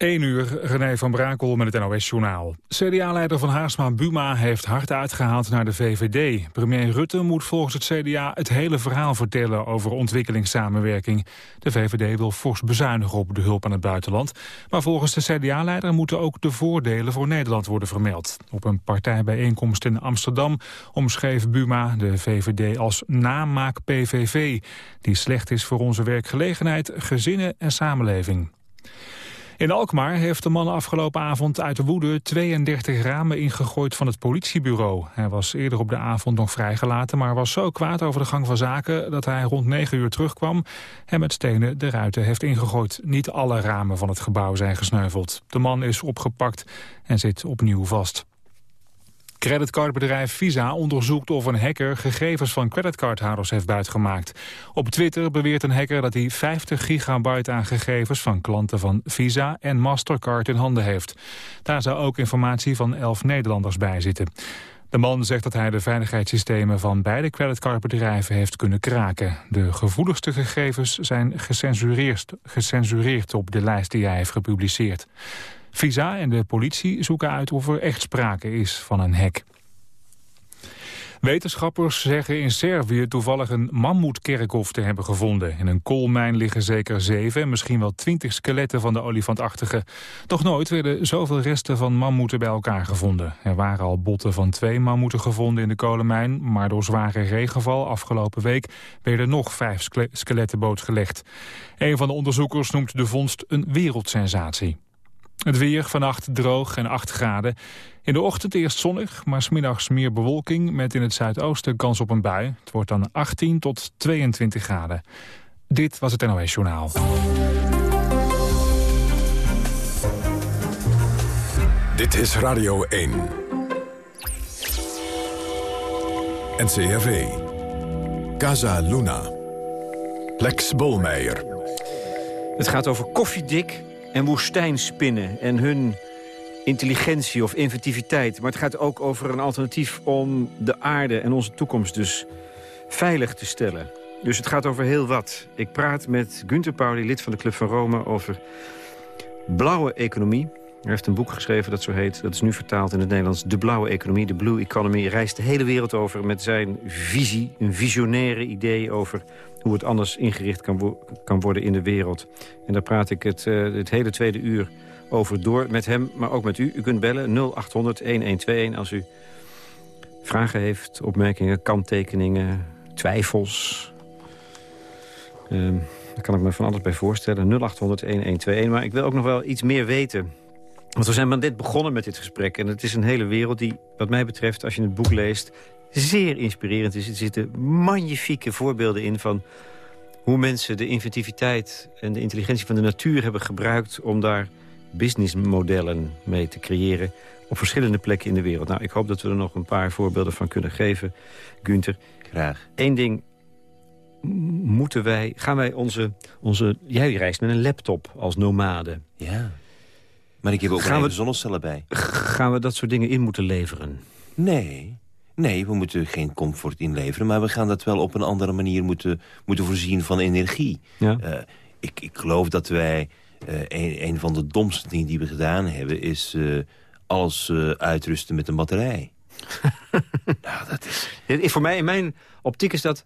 1 uur, René van Brakel met het NOS-journaal. CDA-leider van Haarsma Buma heeft hard uitgehaald naar de VVD. Premier Rutte moet volgens het CDA het hele verhaal vertellen over ontwikkelingssamenwerking. De VVD wil fors bezuinigen op de hulp aan het buitenland. Maar volgens de CDA-leider moeten ook de voordelen voor Nederland worden vermeld. Op een partijbijeenkomst in Amsterdam omschreef Buma de VVD als namaak-PVV... die slecht is voor onze werkgelegenheid, gezinnen en samenleving. In Alkmaar heeft de man afgelopen avond uit de woede 32 ramen ingegooid van het politiebureau. Hij was eerder op de avond nog vrijgelaten, maar was zo kwaad over de gang van zaken dat hij rond 9 uur terugkwam en met stenen de ruiten heeft ingegooid. Niet alle ramen van het gebouw zijn gesneuveld. De man is opgepakt en zit opnieuw vast. Creditcardbedrijf Visa onderzoekt of een hacker gegevens van creditcardhouders heeft buitgemaakt. Op Twitter beweert een hacker dat hij 50 gigabyte aan gegevens van klanten van Visa en Mastercard in handen heeft. Daar zou ook informatie van 11 Nederlanders bij zitten. De man zegt dat hij de veiligheidssystemen van beide creditcardbedrijven heeft kunnen kraken. De gevoeligste gegevens zijn gecensureerd, gecensureerd op de lijst die hij heeft gepubliceerd. Visa en de politie zoeken uit of er echt sprake is van een hek. Wetenschappers zeggen in Servië toevallig een mammoetkerkhof te hebben gevonden. In een koolmijn liggen zeker zeven, misschien wel twintig skeletten van de olifantachtige. Toch nooit werden zoveel resten van mammoeten bij elkaar gevonden. Er waren al botten van twee mammoeten gevonden in de kolenmijn, maar door zware regenval afgelopen week werden nog vijf skeletten bootgelegd. Een van de onderzoekers noemt de vondst een wereldsensatie. Het weer vannacht droog en 8 graden. In de ochtend eerst zonnig, maar smiddags meer bewolking... met in het zuidoosten kans op een bui. Het wordt dan 18 tot 22 graden. Dit was het NOS Journaal. Dit is Radio 1. NCRV. Casa Luna. Lex Bolmeijer. Het gaat over koffiedik en woestijnspinnen en hun intelligentie of inventiviteit. Maar het gaat ook over een alternatief om de aarde en onze toekomst dus veilig te stellen. Dus het gaat over heel wat. Ik praat met Gunther Pauli, lid van de Club van Rome, over blauwe economie. Hij heeft een boek geschreven dat zo heet. Dat is nu vertaald in het Nederlands. De blauwe economie, de blue economy. Reist de hele wereld over met zijn visie. Een visionaire idee over hoe het anders ingericht kan, kan worden in de wereld. En daar praat ik het, uh, het hele tweede uur over door met hem, maar ook met u. U kunt bellen 0800-1121 als u vragen heeft, opmerkingen, kanttekeningen, twijfels. Uh, daar kan ik me van alles bij voorstellen. 0800-1121. Maar ik wil ook nog wel iets meer weten want we zijn maar dit begonnen met dit gesprek. En het is een hele wereld die, wat mij betreft, als je het boek leest... zeer inspirerend is. Er zitten magnifieke voorbeelden in van hoe mensen de inventiviteit... en de intelligentie van de natuur hebben gebruikt... om daar businessmodellen mee te creëren op verschillende plekken in de wereld. Nou, ik hoop dat we er nog een paar voorbeelden van kunnen geven, Gunther. Graag. Eén ding moeten wij... Gaan wij onze... onze jij reist met een laptop als nomade. Ja. Maar ik heb ook gaan we, zonnecellen bij. Gaan we dat soort dingen in moeten leveren? Nee. Nee, we moeten geen comfort inleveren. Maar we gaan dat wel op een andere manier moeten, moeten voorzien van energie. Ja. Uh, ik, ik geloof dat wij... Uh, een, een, van de domste dingen die we gedaan hebben... is uh, alles uitrusten met een batterij. nou, dat is... Voor mij, in mijn optiek is dat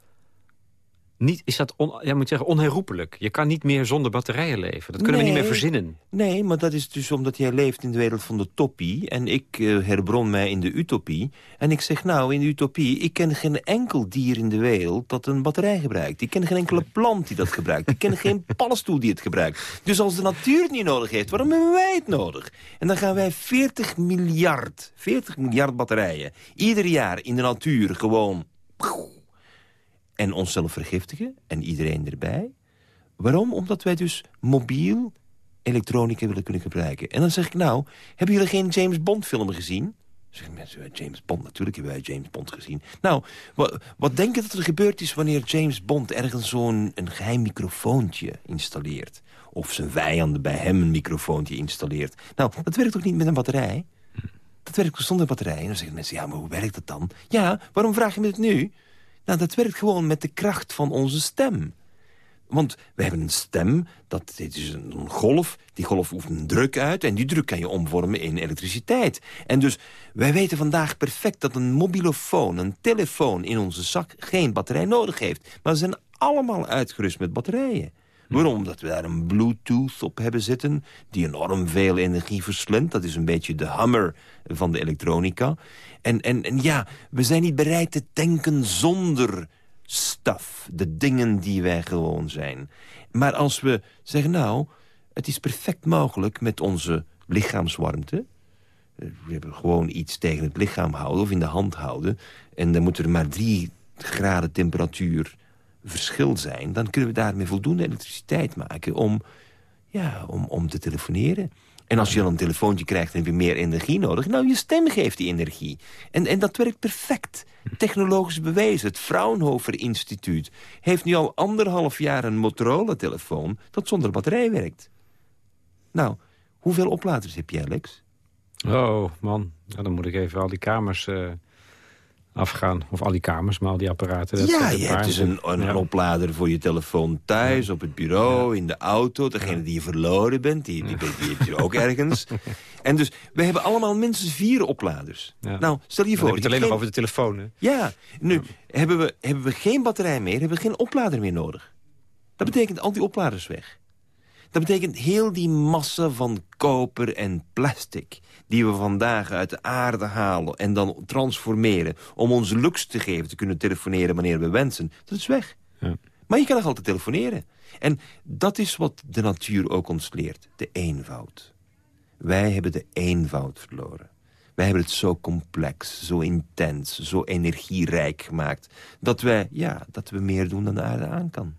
niet, is dat on, ja, moet zeggen, onherroepelijk. Je kan niet meer zonder batterijen leven. Dat kunnen we niet meer verzinnen. Nee, maar dat is dus omdat jij leeft in de wereld van de toppie... en ik uh, herbron mij in de utopie. En ik zeg nou, in de utopie... ik ken geen enkel dier in de wereld dat een batterij gebruikt. Ik ken geen enkele plant die dat gebruikt. Ik ken geen paddenstoel die het gebruikt. Dus als de natuur het niet nodig heeft, waarom hebben wij het nodig? En dan gaan wij 40 miljard, 40 miljard batterijen... ieder jaar in de natuur gewoon en onszelf vergiftigen en iedereen erbij. Waarom? Omdat wij dus mobiel elektronica willen kunnen gebruiken. En dan zeg ik, nou, hebben jullie geen James Bond film gezien? Zeggen mensen, James Bond, natuurlijk hebben wij James Bond gezien. Nou, wat, wat denk je dat er gebeurd is wanneer James Bond ergens zo'n een geheim microfoontje installeert? Of zijn vijanden bij hem een microfoontje installeert? Nou, dat werkt toch niet met een batterij? Dat werkt zonder batterij. En dan zeggen mensen, ja, maar hoe werkt dat dan? Ja, waarom vraag je me het nu? Nou, dat werkt gewoon met de kracht van onze stem. Want we hebben een stem, dat, dit is een golf. Die golf oefent druk uit en die druk kan je omvormen in elektriciteit. En dus wij weten vandaag perfect dat een mobilofoon, een telefoon in onze zak... geen batterij nodig heeft. Maar ze zijn allemaal uitgerust met batterijen. Waarom? Omdat we daar een bluetooth op hebben zitten... die enorm veel energie verslindt. Dat is een beetje de hammer van de elektronica. En, en, en ja, we zijn niet bereid te denken zonder stuff. De dingen die wij gewoon zijn. Maar als we zeggen, nou, het is perfect mogelijk met onze lichaamswarmte... Eh, we hebben gewoon iets tegen het lichaam houden of in de hand houden... en dan moet er maar drie graden temperatuur verschil zijn... dan kunnen we daarmee voldoende elektriciteit maken om, ja, om, om te telefoneren. En als je dan een telefoontje krijgt en heb je meer energie nodig... nou, je stem geeft die energie. En, en dat werkt perfect. Technologisch bewezen. Het Fraunhofer Instituut heeft nu al anderhalf jaar een Motorola-telefoon... dat zonder batterij werkt. Nou, hoeveel opladers heb jij, Alex? Oh, man. dan moet ik even al die kamers... Uh afgaan. Of al die kamers, maar al die apparaten. Dat ja, je hebt dus een, een oplader voor je telefoon thuis, op het bureau, in de auto. Degene die je verloren bent, die, die, die, heb je ook ergens. En dus, we hebben allemaal minstens vier opladers. Nou, stel je voor... Dan heb je het alleen nog over de telefoon, hè? Ja, nu Hebben, we, hebben we geen batterij meer, hebben we geen oplader meer nodig. Dat betekent al die opladers weg. Dat betekent heel die massa van koper en plastic die we vandaag uit de aarde halen... en dan transformeren om ons luxe te geven... te kunnen telefoneren wanneer we wensen, dat is weg. Ja. Maar je kan nog altijd telefoneren. En dat is wat de natuur ook ons leert, de eenvoud. Wij hebben de eenvoud verloren. Wij hebben het zo complex, zo intens, zo energierijk gemaakt... dat, wij, ja, dat we meer doen dan de aarde aan kan.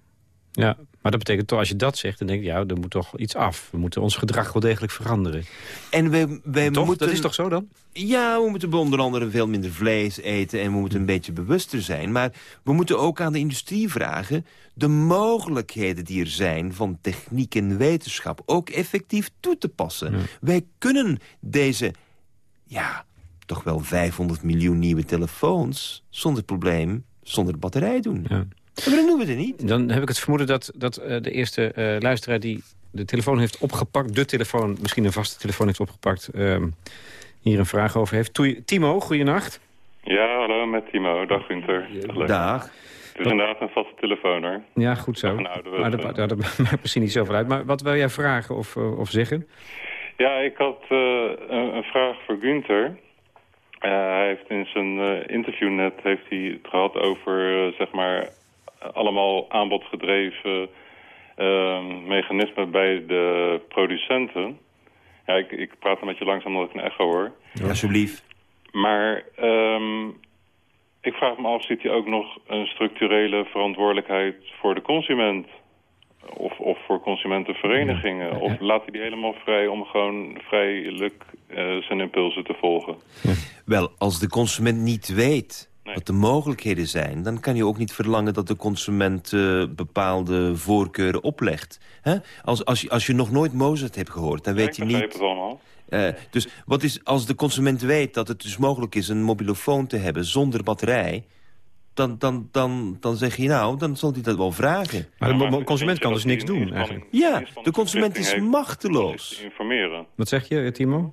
Ja, maar dat betekent toch, als je dat zegt, dan denk je... ja, er moet toch iets af. We moeten ons gedrag wel degelijk veranderen. En we, toch? moeten... Dat is toch zo dan? Ja, we moeten onder andere veel minder vlees eten... en we moeten een beetje bewuster zijn. Maar we moeten ook aan de industrie vragen... de mogelijkheden die er zijn van techniek en wetenschap... ook effectief toe te passen. Wij kunnen deze, ja, toch wel 500 miljoen nieuwe telefoons... zonder probleem, zonder batterij doen. Ja. Maar dan doen we het niet. Dan heb ik het vermoeden dat, dat uh, de eerste uh, luisteraar die de telefoon heeft opgepakt... de telefoon, misschien een vaste telefoon heeft opgepakt... Uh, hier een vraag over heeft. Timo, goeienacht. Ja, hallo, met Timo. Dag, Gunther. Dag. Het is inderdaad een vaste telefoon, hoor. Ja, goed zo. Maar dat, dat, maakt precies niet zoveel uit. Maar wat wil jij vragen of, eh, of zeggen? Ja, ik had een, een, vraag voor Gunther. hij heeft in zijn interview net heeft hij het gehad over, zeg maar allemaal aanbodgedreven uh, mechanismen bij de producenten. Ja, ik, ik praat een beetje langzaam omdat ik een echo hoor. Ja, alsjeblieft. Maar um, ik vraag me af, ziet hij ook nog een structurele verantwoordelijkheid voor de consument? Of, of voor consumentenverenigingen? Of laat hij die helemaal vrij om gewoon vrijelijk uh, zijn impulsen te volgen? Wel, als de consument niet weet wat de mogelijkheden zijn... dan kan je ook niet verlangen dat de consument uh, bepaalde voorkeuren oplegt. Hè? Als, als, je, als je nog nooit Mozart hebt gehoord, dan weet je niet... het allemaal. Uh, dus wat is, als de consument weet dat het dus mogelijk is een mobilofoon te hebben zonder batterij... Dan, dan, dan, dan zeg je nou, dan zal hij dat wel vragen. Maar de consument kan dus niks doen eigenlijk. Ja, de consument is machteloos. Informeren. Wat zeg je, Timo?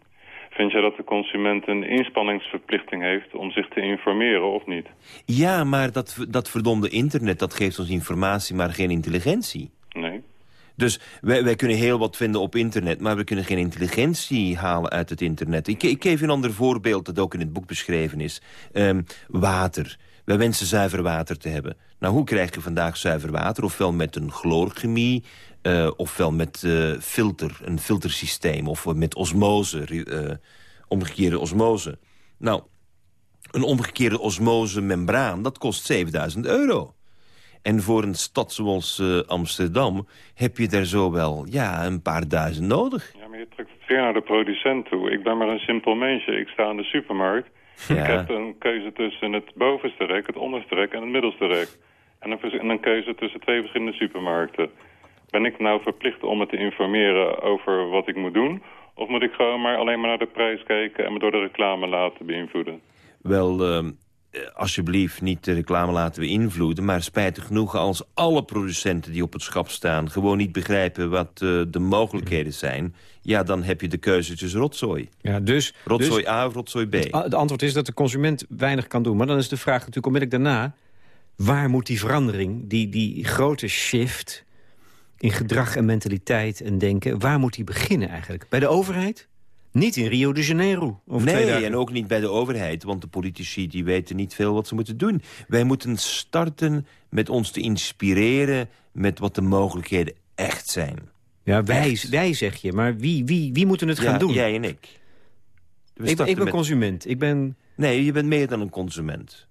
Vind jij dat de consument een inspanningsverplichting heeft om zich te informeren of niet? Ja, maar dat, dat verdomde internet, dat geeft ons informatie, maar geen intelligentie. Nee. Dus wij, wij kunnen heel wat vinden op internet, maar we kunnen geen intelligentie halen uit het internet. Ik, ik geef je een ander voorbeeld dat ook in het boek beschreven is. Um, water. Wij wensen zuiver water te hebben. Nou, hoe krijg je vandaag zuiver water? Ofwel met een chloorchemie, uh, ofwel met uh, filter, een filtersysteem... of met osmose, uh, omgekeerde osmose. Nou, een omgekeerde osmose-membraan, dat kost 7000 euro. En voor een stad zoals Amsterdam heb je daar zo wel ja, een paar duizend nodig. Ja, maar je trekt het weer naar de producent toe. Ik ben maar een simpel mensje. Ik sta in de supermarkt. Ja. Ik heb een keuze tussen het bovenste rek, het onderste rek en het middelste rek. En een, en een keuze tussen twee verschillende supermarkten. Ben ik nou verplicht om me te informeren over wat ik moet doen? Of moet ik gewoon maar alleen maar naar de prijs kijken en me door de reclame laten beïnvloeden? Wel, uh, eh, alsjeblieft niet de reclame laten we invloeden... maar spijtig genoeg als alle producenten die op het schap staan... gewoon niet begrijpen wat eh, de mogelijkheden zijn... ja, dan heb je de keuze tussen rotzooi. Ja, dus, Rotzooi dus A of rotzooi B. het antwoord is dat de consument weinig kan doen. Maar dan is de vraag natuurlijk onmiddellijk daarna... waar moet die verandering, die, die grote shift in gedrag en mentaliteit en denken... waar moet die beginnen eigenlijk? Bij de overheid? Niet in Rio de Janeiro. Nee, en ook niet bij de overheid, want de politici die weten niet veel wat ze moeten doen. Wij moeten starten met ons te inspireren met wat de mogelijkheden echt zijn. Ja, wij, Echt. wij zeg je, maar wie, wie, wie moeten het gaan doen? Jij en ik. We ik, ben- ik ben met- consument. Ik ben... Nee, je bent meer dan een consument.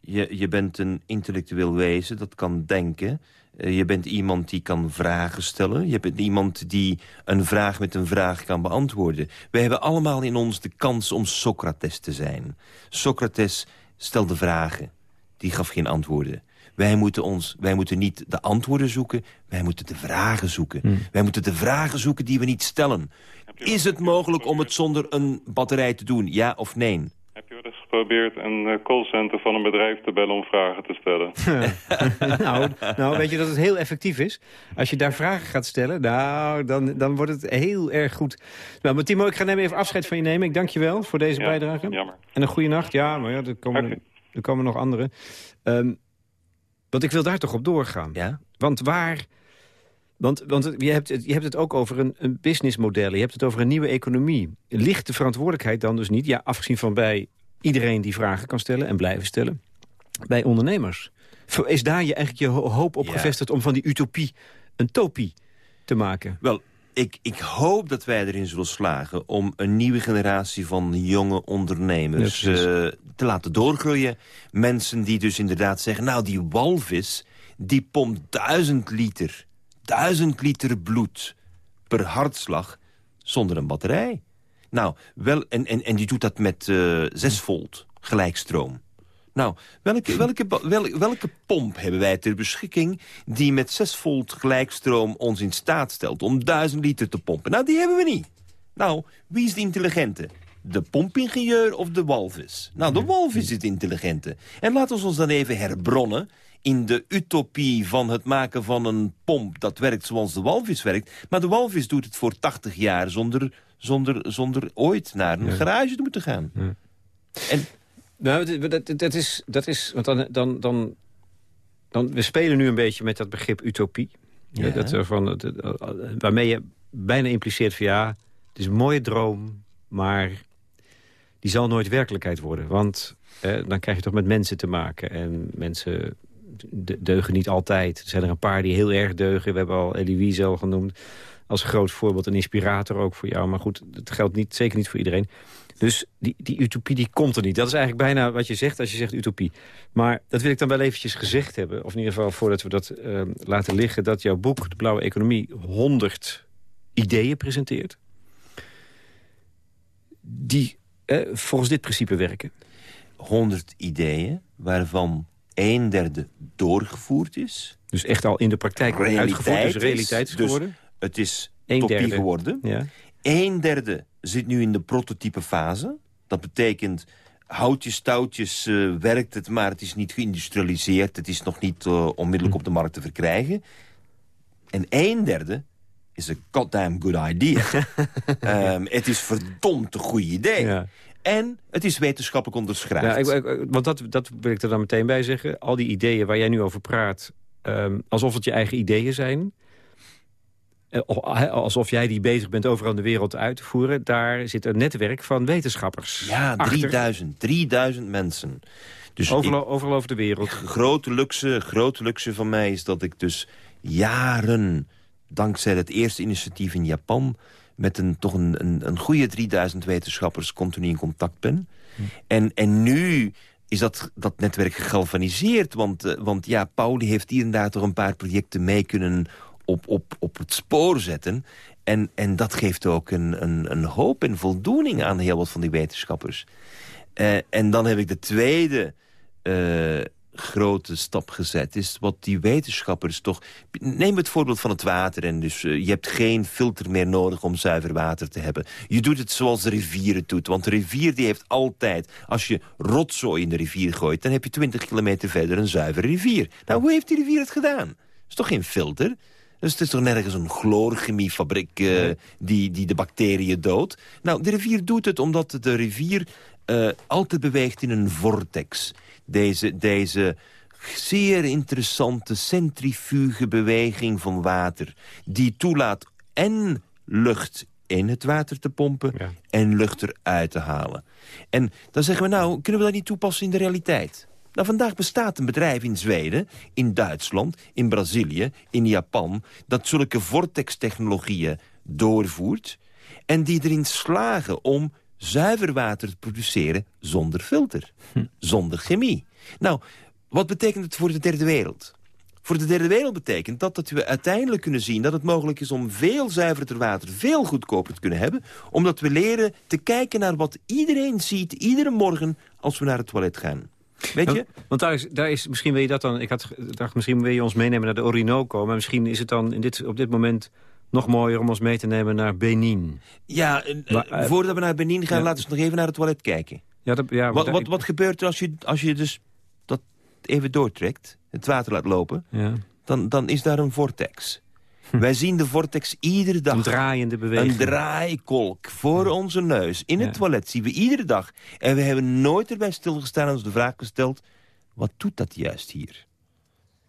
Je, je bent een intellectueel wezen dat kan denken. Eh, je bent iemand die kan vragen stellen. Je bent iemand die een vraag met een vraag kan beantwoorden. We hebben allemaal in ons de kans om Socrates te zijn. Socrates stelde vragen. Die gaf geen antwoorden. Wij moeten, ons, wij moeten niet de antwoorden zoeken, wij moeten de vragen zoeken. Wij moeten de vragen zoeken die we niet stellen. Is het mogelijk om het zonder een batterij te doen, ja of nee? Heb je wel eens geprobeerd een eh, callcenter van een bedrijf te bellen om vragen te stellen? nou, nou, weet je dat het heel effectief is? Als je daar vragen gaat stellen, nou, dan, dan wordt het heel erg goed. Nou, maar Timo, ik ga even afscheid van je nemen. Ik dank je wel voor deze Ja, bijdrage. jammer. En een goede nacht. Ja, maar ja, er komen, er komen nog andere. Ehm, want ik wil daar toch op doorgaan. Ja? Want waar... Want, want je, hebt het, je hebt het ook over een, een businessmodel. Je hebt het over een nieuwe economie. Ligt de verantwoordelijkheid dan dus niet... ja, afgezien van bij iedereen die vragen kan stellen en blijven stellen... bij ondernemers? Is daar je eigenlijk je ho- hoop op Ja. gevestigd... om van die utopie een topie te maken? Wel, ik, ik hoop dat wij erin zullen slagen om een nieuwe generatie van jonge ondernemers Ja, eh, te laten doorgroeien. Mensen die dus inderdaad zeggen, nou die walvis, die pompt duizend liter, duizend liter bloed per hartslag zonder een batterij. Nou, wel, en, en, en die doet dat met eh 6 volt gelijkstroom. Nou, welke, welke, ba- wel- welke pomp hebben wij ter beschikking... die met 6 volt gelijkstroom ons in staat stelt om 1000 liter te pompen? Nou, die hebben we niet. Nou, wie is de intelligente? De pompingenieur of de walvis? Nou, de walvis is het intelligente. En laten we ons dan even herbronnen in de utopie van het maken van een pomp... dat werkt zoals de walvis werkt. Maar de walvis doet het voor 80 jaar zonder, zonder, zonder ooit naar een garage te moeten gaan. En Nou, dat, is, dat is want dan, dan, dan, dan... We spelen nu een beetje met dat begrip utopie. Ja. Dat, er van, dat- waarmee je bijna impliceert van ja, het is een mooie droom... maar die zal nooit werkelijkheid worden. Want eh, dan krijg je toch met mensen te maken. En mensen deugen niet altijd. Er zijn er een paar die heel erg deugen. We hebben al Elie Wiesel genoemd als groot voorbeeld. Een inspirator ook voor jou. Maar goed, het geldt niet, zeker niet voor iedereen. Dus die, die utopie die komt er niet. Dat is eigenlijk bijna wat je zegt als je zegt utopie. Maar dat wil ik dan wel eventjes gezegd hebben. Of in ieder geval voordat we dat eh, laten liggen... dat jouw boek, De Blauwe Economie, 100 ideeën presenteert. Die eh, volgens dit principe werken. 100 ideeën, waarvan een derde doorgevoerd is. Dus echt al in de praktijk uitgevoerd. Dus is. realiteit is Dus geworden. het is Een topie derde. geworden. Ja. Een derde zit nu in de prototype fase. Dat betekent, houtjes, touwtjes eh, werkt het, maar het is niet geïndustrialiseerd. Het is nog niet eh, onmiddellijk op de markt te verkrijgen. En een derde is een goddamn good idea. Ehm, het is verdomd een goed idee. Ja. En het is wetenschappelijk onderschrijft. Ja, ik, ik- want dat, dat wil ik er dan meteen bij zeggen. Al die ideeën waar jij nu over praat... ehm, alsof het je eigen ideeën zijn... eh, alsof jij die bezig bent overal in de wereld uit te voeren... daar zit een netwerk van wetenschappers Ja, achter. 3000. 3000 mensen. Dus ik- Overal, overal over de wereld. grote luxe, grote luxe van mij is dat ik dus jaren... dankzij het eerste initiatief in Japan... met een, toch een, een, een goede 3000 wetenschappers continu in contact ben. En, en nu is dat, dat netwerk gegalvaniseerd. Want, eh, want ja, Pauli heeft hier en daar toch een paar projecten mee kunnen op, op, op het spoor zetten. En, en dat geeft ook een, een, een hoop en voldoening aan heel wat van die wetenschappers. Eh, en dan heb ik de tweede eh, grote stap gezet is. Wat die wetenschappers toch... Neem het voorbeeld van het water. En dus, uh, je hebt geen filter meer nodig om zuiver water te hebben. Je doet het zoals de rivier het doet. Want de rivier die heeft altijd... Als je rotzooi in de rivier gooit... dan heb je 20 kilometer verder een zuivere rivier. Nou, hoe heeft die rivier het gedaan? Dat is toch geen filter? Dus het is toch nergens een chloorchemiefabriek uh, die, die de bacteriën doodt? Nou, de rivier doet het omdat de rivier uh, altijd beweegt in een vortex. Deze, deze zeer interessante centrifuge beweging van water... die toelaat en lucht in het water te pompen ja. en lucht eruit te halen. En dan zeggen we, nou, kunnen we dat niet toepassen in de realiteit? Nou, vandaag bestaat een bedrijf in Zweden, in Duitsland, in Brazilië, in Japan... dat zulke vortex-technologieën doorvoert... en die erin slagen om zuiver water te produceren zonder filter. Hm. Zonder chemie. Nou, wat betekent het voor de derde wereld? Voor de derde wereld betekent dat dat we uiteindelijk kunnen zien... dat het mogelijk is om veel zuiverder water veel goedkoper te kunnen hebben... omdat we leren te kijken naar wat iedereen ziet iedere morgen als we naar het toilet gaan. Weet je? Want daar is, daar is, misschien wil je dat dan... Ik had dacht, misschien wil je ons meenemen naar de Orinoco... maar misschien is het dan in dit, op dit moment nog mooier om ons mee te nemen naar Benin. Ja, uh, voordat we naar Benin gaan, ja. laten we nog even naar het toilet kijken. Ja, dat, ja, wat, wat, wat gebeurt er als je, als je dus dat even doortrekt, het water laat lopen... Ja. Dan, dan is daar een vortex. Hm. Wij zien de vortex iedere dag. Een draaiende beweging. Een draaikolk voor onze neus. In het ja. toilet zien we iedere dag. En we hebben nooit erbij stilgestaan en ons de vraag gesteld... wat doet dat juist hier?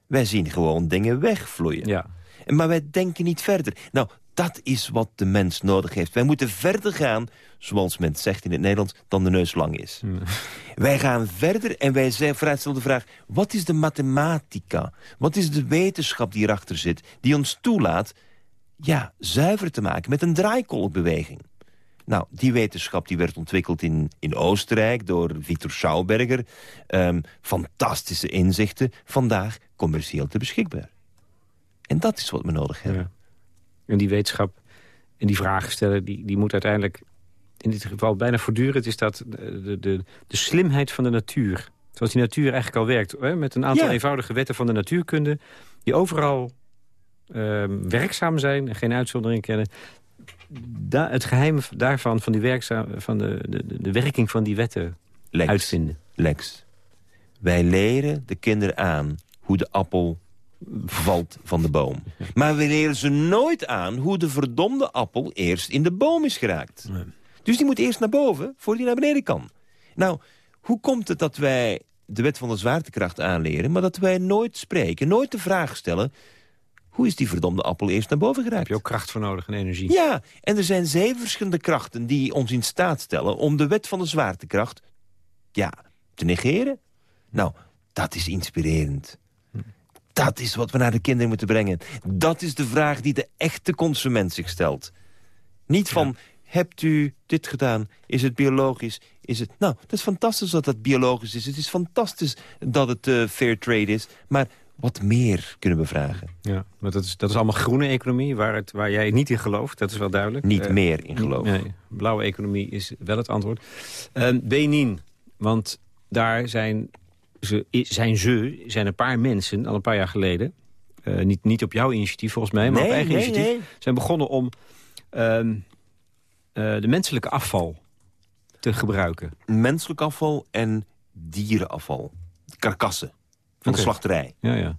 Wij zien gewoon dingen wegvloeien. Ja. Maar wij denken niet verder. Nou, dat is wat de mens nodig heeft. Wij moeten verder gaan, zoals men zegt in het Nederlands, dan de neus lang is. Wij gaan verder en wij stellen de vraag... wat is de mathematica? Wat is de wetenschap die erachter zit? Die ons toelaat ja, zuiver te maken met een draaikolkbeweging. Nou, die wetenschap die werd ontwikkeld in, in Oostenrijk door Victor Schauberger. Um, fantastische inzichten, vandaag commercieel te beschikbaar. En dat is wat we nodig hebben. Ja. En die wetenschap en die vragen stellen, die, die moet uiteindelijk... in dit geval bijna voortdurend is dat de, de, de slimheid van de natuur. Zoals die natuur eigenlijk al werkt. Hè? Met een aantal ja. eenvoudige wetten van de natuurkunde... die overal um, werkzaam zijn en geen uitzondering kennen. Da het geheim daarvan, van, die werkzaam, van de, de, de werking van die wetten Lex, uitvinden. Lex, wij leren de kinderen aan hoe de appel valt van de boom. Maar we leren ze nooit aan hoe de verdomde appel eerst in de boom is geraakt. Nee. Dus die moet eerst naar boven, voordat die naar beneden kan. Nou, hoe komt het dat wij de wet van de zwaartekracht aanleren... maar dat wij nooit spreken, nooit de vraag stellen... hoe is die verdomde appel eerst naar boven geraakt? Heb je ook kracht voor nodig en energie? Ja, en er zijn zeven verschillende krachten die ons in staat stellen... om de wet van de zwaartekracht ja, te negeren. Nou, dat is inspirerend. Dat is wat we naar de kinderen moeten brengen. Dat is de vraag die de echte consument zich stelt. Niet van, ja. hebt u dit gedaan? Is het biologisch? Is het... Nou, dat is fantastisch dat het biologisch is. Het is fantastisch dat het uh, fair trade is. Maar wat meer kunnen we vragen. Ja, maar dat is, dat is allemaal groene economie, waar, het, waar jij niet in gelooft. Dat is wel duidelijk. Niet uh, meer in geloof. Nee, blauwe economie is wel het antwoord. Uh, Benin, want daar zijn ze, zijn ze, zijn een paar mensen, al een paar jaar geleden... Uh, niet, niet op jouw initiatief volgens mij, maar nee, op eigen nee, initiatief... Nee. zijn begonnen om uh, uh, de menselijke afval te gebruiken. Menselijk afval en dierenafval. Karkassen van okay. de slachterij. Ja, ja.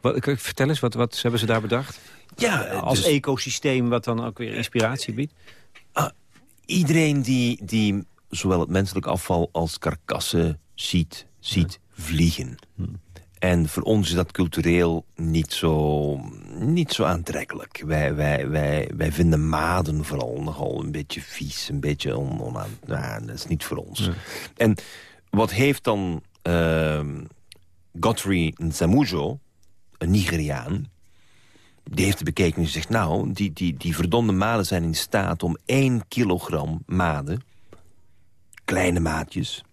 Wat, vertel eens, wat, wat hebben ze daar bedacht? Ja, Als dus, ecosysteem wat dan ook weer inspiratie biedt? Ah, iedereen die, die zowel het menselijk afval als karkassen ziet ziet vliegen. En voor ons is dat cultureel niet zo, niet zo aantrekkelijk. Wij, wij, wij, wij vinden maden vooral nogal een beetje vies, een beetje on, onaan... Nou, dat is niet voor ons. En wat heeft dan uh, Godfrey Nzamujo, een Nigeriaan... die heeft bekeken en zegt... nou, die, die, die verdomde maden zijn in staat om één kilogram maden... kleine maatjes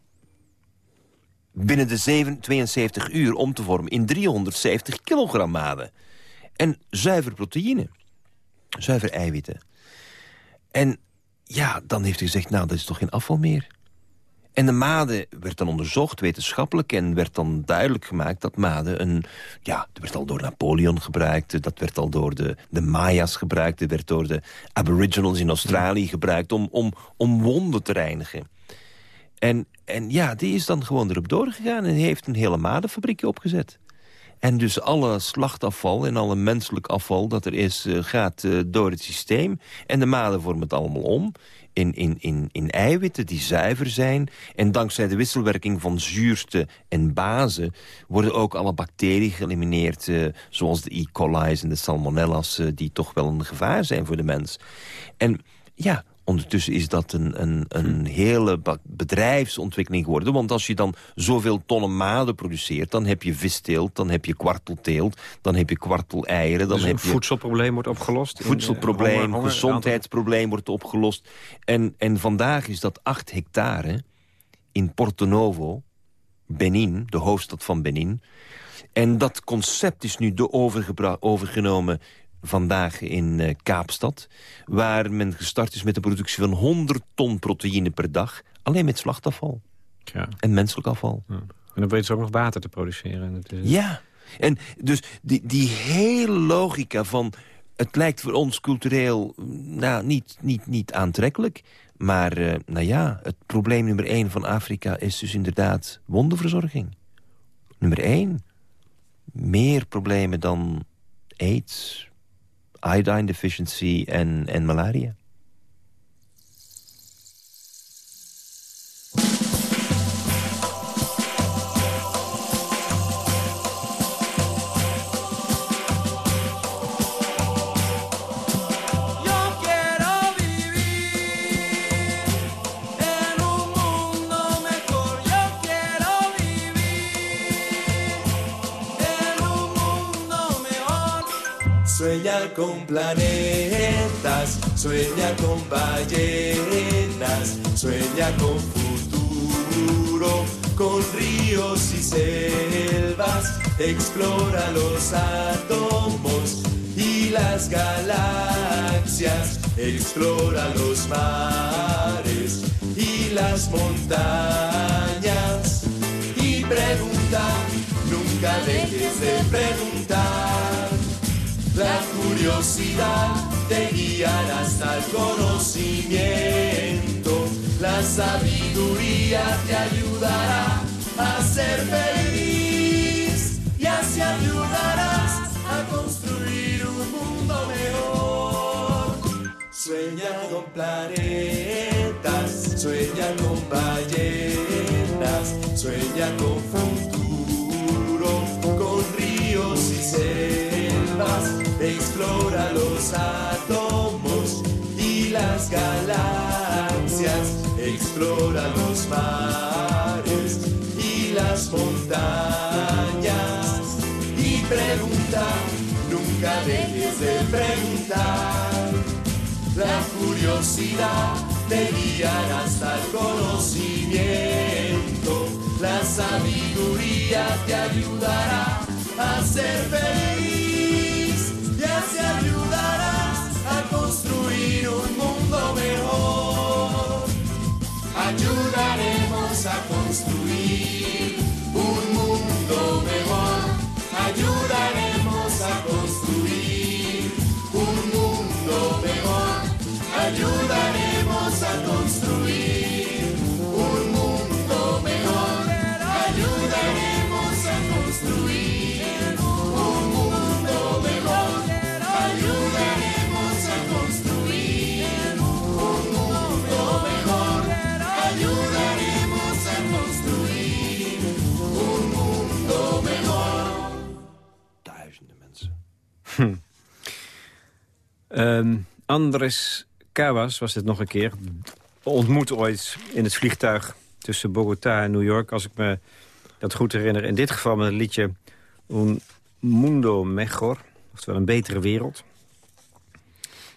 binnen de 7, 72 uur om te vormen in 370 kilogram maden. En zuiver proteïne. Zuiver eiwitten. En ja, dan heeft hij gezegd, nou, dat is toch geen afval meer? En de made werd dan onderzocht, wetenschappelijk... en werd dan duidelijk gemaakt dat made een... ja, dat werd al door Napoleon gebruikt... dat werd al door de, de Maya's gebruikt... dat werd door de aboriginals in Australië gebruikt... om, om, om wonden te reinigen. En, en ja, die is dan gewoon erop doorgegaan... en heeft een hele madefabriekje opgezet. En dus alle slachtafval en alle menselijk afval dat er is... Uh, gaat uh, door het systeem. En de maden vormen het allemaal om in, in, in, in eiwitten die zuiver zijn. En dankzij de wisselwerking van zuurste en bazen... worden ook alle bacteriën geëlimineerd... Uh, zoals de E. coli's en de salmonella's... die toch wel een gevaar zijn voor de mens. En ja, Ondertussen is dat een, een, een hele bedrijfsontwikkeling geworden. Want als je dan zoveel tonnen maden produceert... dan heb je visteelt, dan heb je kwartelteelt... dan heb je kwarteleieren. Dan dus heb je voedselprobleem wordt opgelost? Voedselprobleem, honger, honger, gezondheidsprobleem wordt opgelost. En, en vandaag is dat 8 hectare in Porto Novo, Benin, de hoofdstad van Benin... En dat concept is nu overgenomen vandaag in uh, Kaapstad... waar men gestart is met de productie van 100 ton proteïne per dag... alleen met slachtafval ja. en menselijk afval. Ja. En dan weet ze ook nog water te produceren. Is... Ja, en dus die, die hele logica van... het lijkt voor ons cultureel nou, niet, niet, niet aantrekkelijk... maar uh, nou ja, het probleem nummer één van Afrika is dus inderdaad wondenverzorging. Nummer één. Meer problemen dan aids, iodine deficiency and, en malaria. Sueña con planetas, sueña con ballenas, sueña con futuro, con ríos y selvas, explora los átomos y las galaxias, explora los mares y las montañas. Y pregunta, nunca dejes de preguntar la curiosidad te guiará hasta el conocimiento. La sabiduría te ayudará a ser feliz y así ayudarás a construir un mundo mejor. Sueña con planetas, sueña con ballenas, sueña con futuro, átomos y las galaxias, explora los mares y las montañas. Y pregunta, nunca dejes de preguntar. La curiosidad te guiará hasta el conocimiento, la sabiduría te ayudará a ser feliz Ayudaremos a construir Um, Andres Kawas was dit nog een keer. Ontmoet ooit in het vliegtuig tussen Bogota en New York. Als ik me dat goed herinner. In dit geval met het liedje Un Mundo Mejor. Oftewel een betere wereld.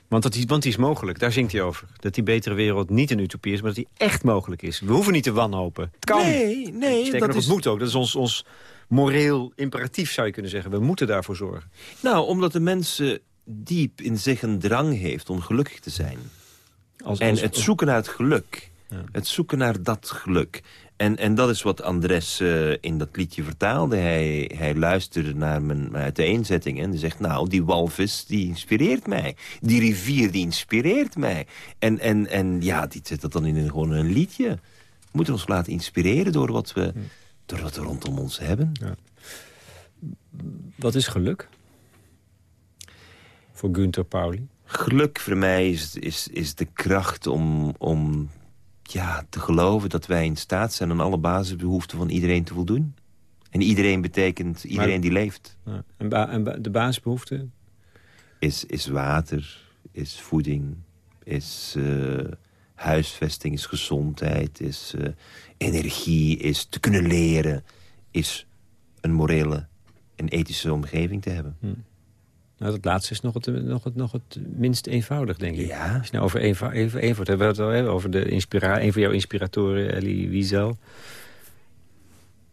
Want, dat want die is mogelijk, daar zingt hij over. Dat die betere wereld niet een utopie is, maar dat die echt mogelijk is. We hoeven niet te wanhopen. Het kan. Nee, nee. Sterker dat nog, is... het moet ook. Dat is ons, ons moreel imperatief, zou je kunnen zeggen. We moeten daarvoor zorgen. Nou, omdat de mensen diep in zich een drang heeft om gelukkig te zijn. Als, en als- het zoeken naar het geluk Het zoeken naar dat geluk. En, en dat is wat Andres eh, in dat liedje vertaalde. Hij, hij luisterde naar mijn uiteenzettingen en hij zegt... nou, die walvis, die inspireert mij. Die rivier, die inspireert mij. En, en, en ja, die zet dat dan in een, gewoon een liedje. We moeten ons laten inspireren door wat we, door wat we rondom ons hebben. Wat is geluk? Voor Günther Pauli. Geluk voor mij is, is, is de kracht om, om ja, te geloven dat wij in staat zijn... aan alle basisbehoeften van iedereen te voldoen. En iedereen betekent iedereen Maar- die leeft. Ja. En, en de basisbehoeften? Is, is water, is voeding, is eh, huisvesting, is gezondheid... is eh, energie, is te kunnen leren... is een morele en ethische omgeving te hebben. Nou, dat laatste is nog het, nog het, nog het minst eenvoudig, denk ik. Ja. Als je nou over even, eenvoud hebben we het al over de inspira een van jouw inspiratoren, Elie Wiesel.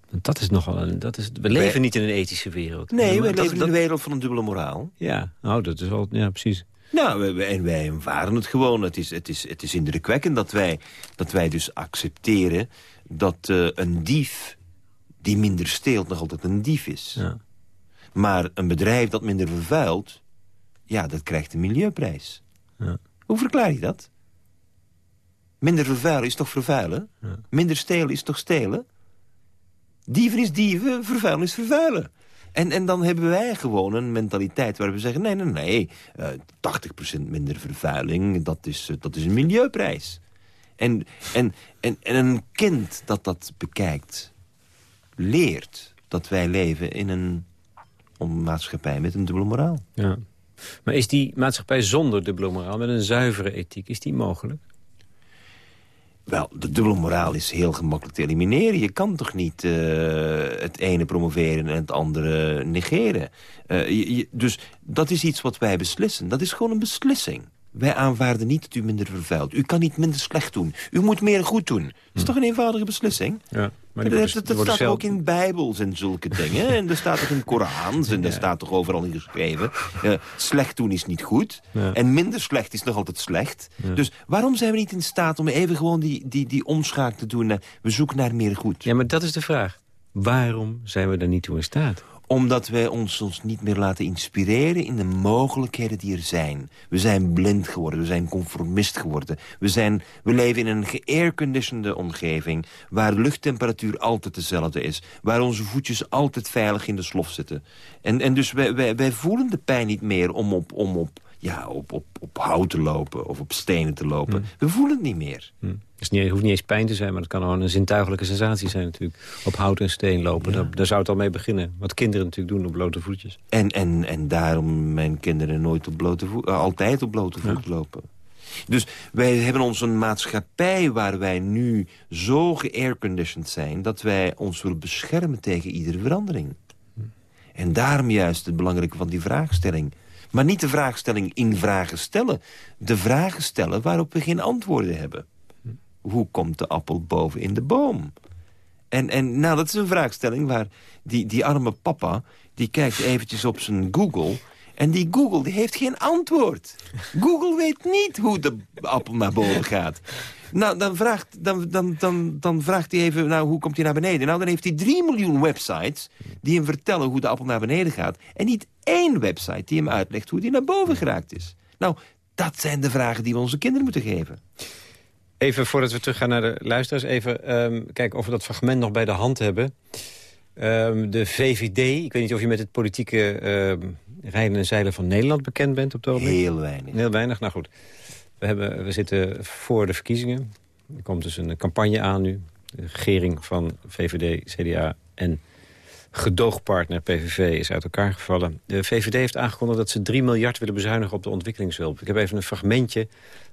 Want dat is nogal een... Dat is, we leven niet in een ethische wereld. Nee, dat- leven in een wereld van een dubbele moraal. Ja, nou, dat is al... Ja, precies. Nou, en wij ervaren het gewoon. Het is, het is, het is indrukwekkend dat wij, dat wij dus accepteren... dat eh, een dief die minder steelt nog altijd een dief is. Ja. Maar een bedrijf dat minder vervuilt... ja, dat krijgt een milieuprijs. Ja. Hoe verklaar je dat? Minder vervuilen is toch vervuilen? Minder stelen is toch stelen? Dieven is dieven, vervuilen is vervuilen. En, en dan hebben wij gewoon een mentaliteit waar we zeggen... nee, nee, nee, eh 80% minder vervuiling, dat is, eh, dat is een milieuprijs. En, en, en, en een kind dat dat bekijkt, leert dat wij leven in een maatschappij met een dubbele moraal. Ja. Maar is die maatschappij zonder dubbele moraal, met een zuivere ethiek, is die mogelijk? Wel, de dubbele moraal is heel gemakkelijk te elimineren. Je kan toch niet eh, het ene promoveren en het andere negeren. Eh, je- je- dus dat is iets wat wij beslissen. Dat is gewoon een beslissing. Wij aanvaarden niet dat u minder vervuilt. U kan niet minder slecht doen. U moet meer goed doen. Dat is toch een eenvoudige beslissing? Ja. Maar dat dat, dat worden staat zelf- ook in bijbels en zulke dingen. en er staat toch in Korans en er staat toch overal in geschreven. slecht doen is niet goed. Ja. En minder slecht is nog altijd slecht. Dus waarom zijn we niet in staat om even gewoon die, die, die omschaak te doen? naar- we zoeken naar meer goed. Ja, maar dat is de vraag. Waarom zijn we daar niet toe in staat? Omdat wij ons, ons niet meer laten inspireren in de mogelijkheden die er zijn. We zijn blind geworden, we zijn conformist geworden. We, zijn, we leven in een geairconditionede omgeving... waar luchttemperatuur altijd dezelfde is. Waar onze voetjes altijd veilig in de slof zitten. En, en dus wij, wij, wij voelen de pijn niet meer om op, om op, ja, op, op, op hout te lopen... of op stenen te lopen. We voelen het niet meer. Hm. Het hoeft niet eens pijn te zijn, maar het kan gewoon een zintuigelijke sensatie zijn natuurlijk. Op hout en steen lopen, daar, daar zou het al mee beginnen. Wat kinderen natuurlijk doen op blote voetjes. En, en, en daarom mijn kinderen nooit op blote voet, eh, altijd op blote voet lopen. Dus wij hebben ons een maatschappij waar wij nu zo geairconditioned zijn... dat wij ons willen beschermen tegen iedere verandering. En daarom juist het belangrijke van die vraagstelling. Maar niet de vraagstelling in vragen stellen. De vragen stellen waarop we geen antwoorden hebben. Hoe komt de appel boven in de boom? En, en nou, dat is een vraagstelling waar die, die arme papa... die kijkt eventjes op zijn Google... en die Google die heeft geen antwoord. Google weet niet hoe de appel naar boven gaat. Nou, dan vraagt, dan, dan, dan, dan vraagt hij even, nou, hoe komt hij naar beneden? Nou, dan heeft hij 3 miljoen websites die hem vertellen hoe de appel naar beneden gaat. En niet één website die hem uitlegt hoe die naar boven geraakt is. Nou, dat zijn de vragen die we onze kinderen moeten geven. Even voordat we teruggaan naar de luisteraars, even ehm, kijken of we dat fragment nog bij de hand hebben. Ehm, de VVD, ik weet niet of je met het politieke ehm, rijden en zeilen van Nederland bekend bent op het ogenblik. Heel weinig. Heel weinig, nou goed. We, hebben, we zitten voor de verkiezingen. Er komt dus een campagne aan nu. De regering van VVD, CDA en gedoogpartner PVV is uit elkaar gevallen. De VVD heeft aangekondigd dat ze 3 miljard willen bezuinigen op de ontwikkelingshulp. Ik heb even een fragmentje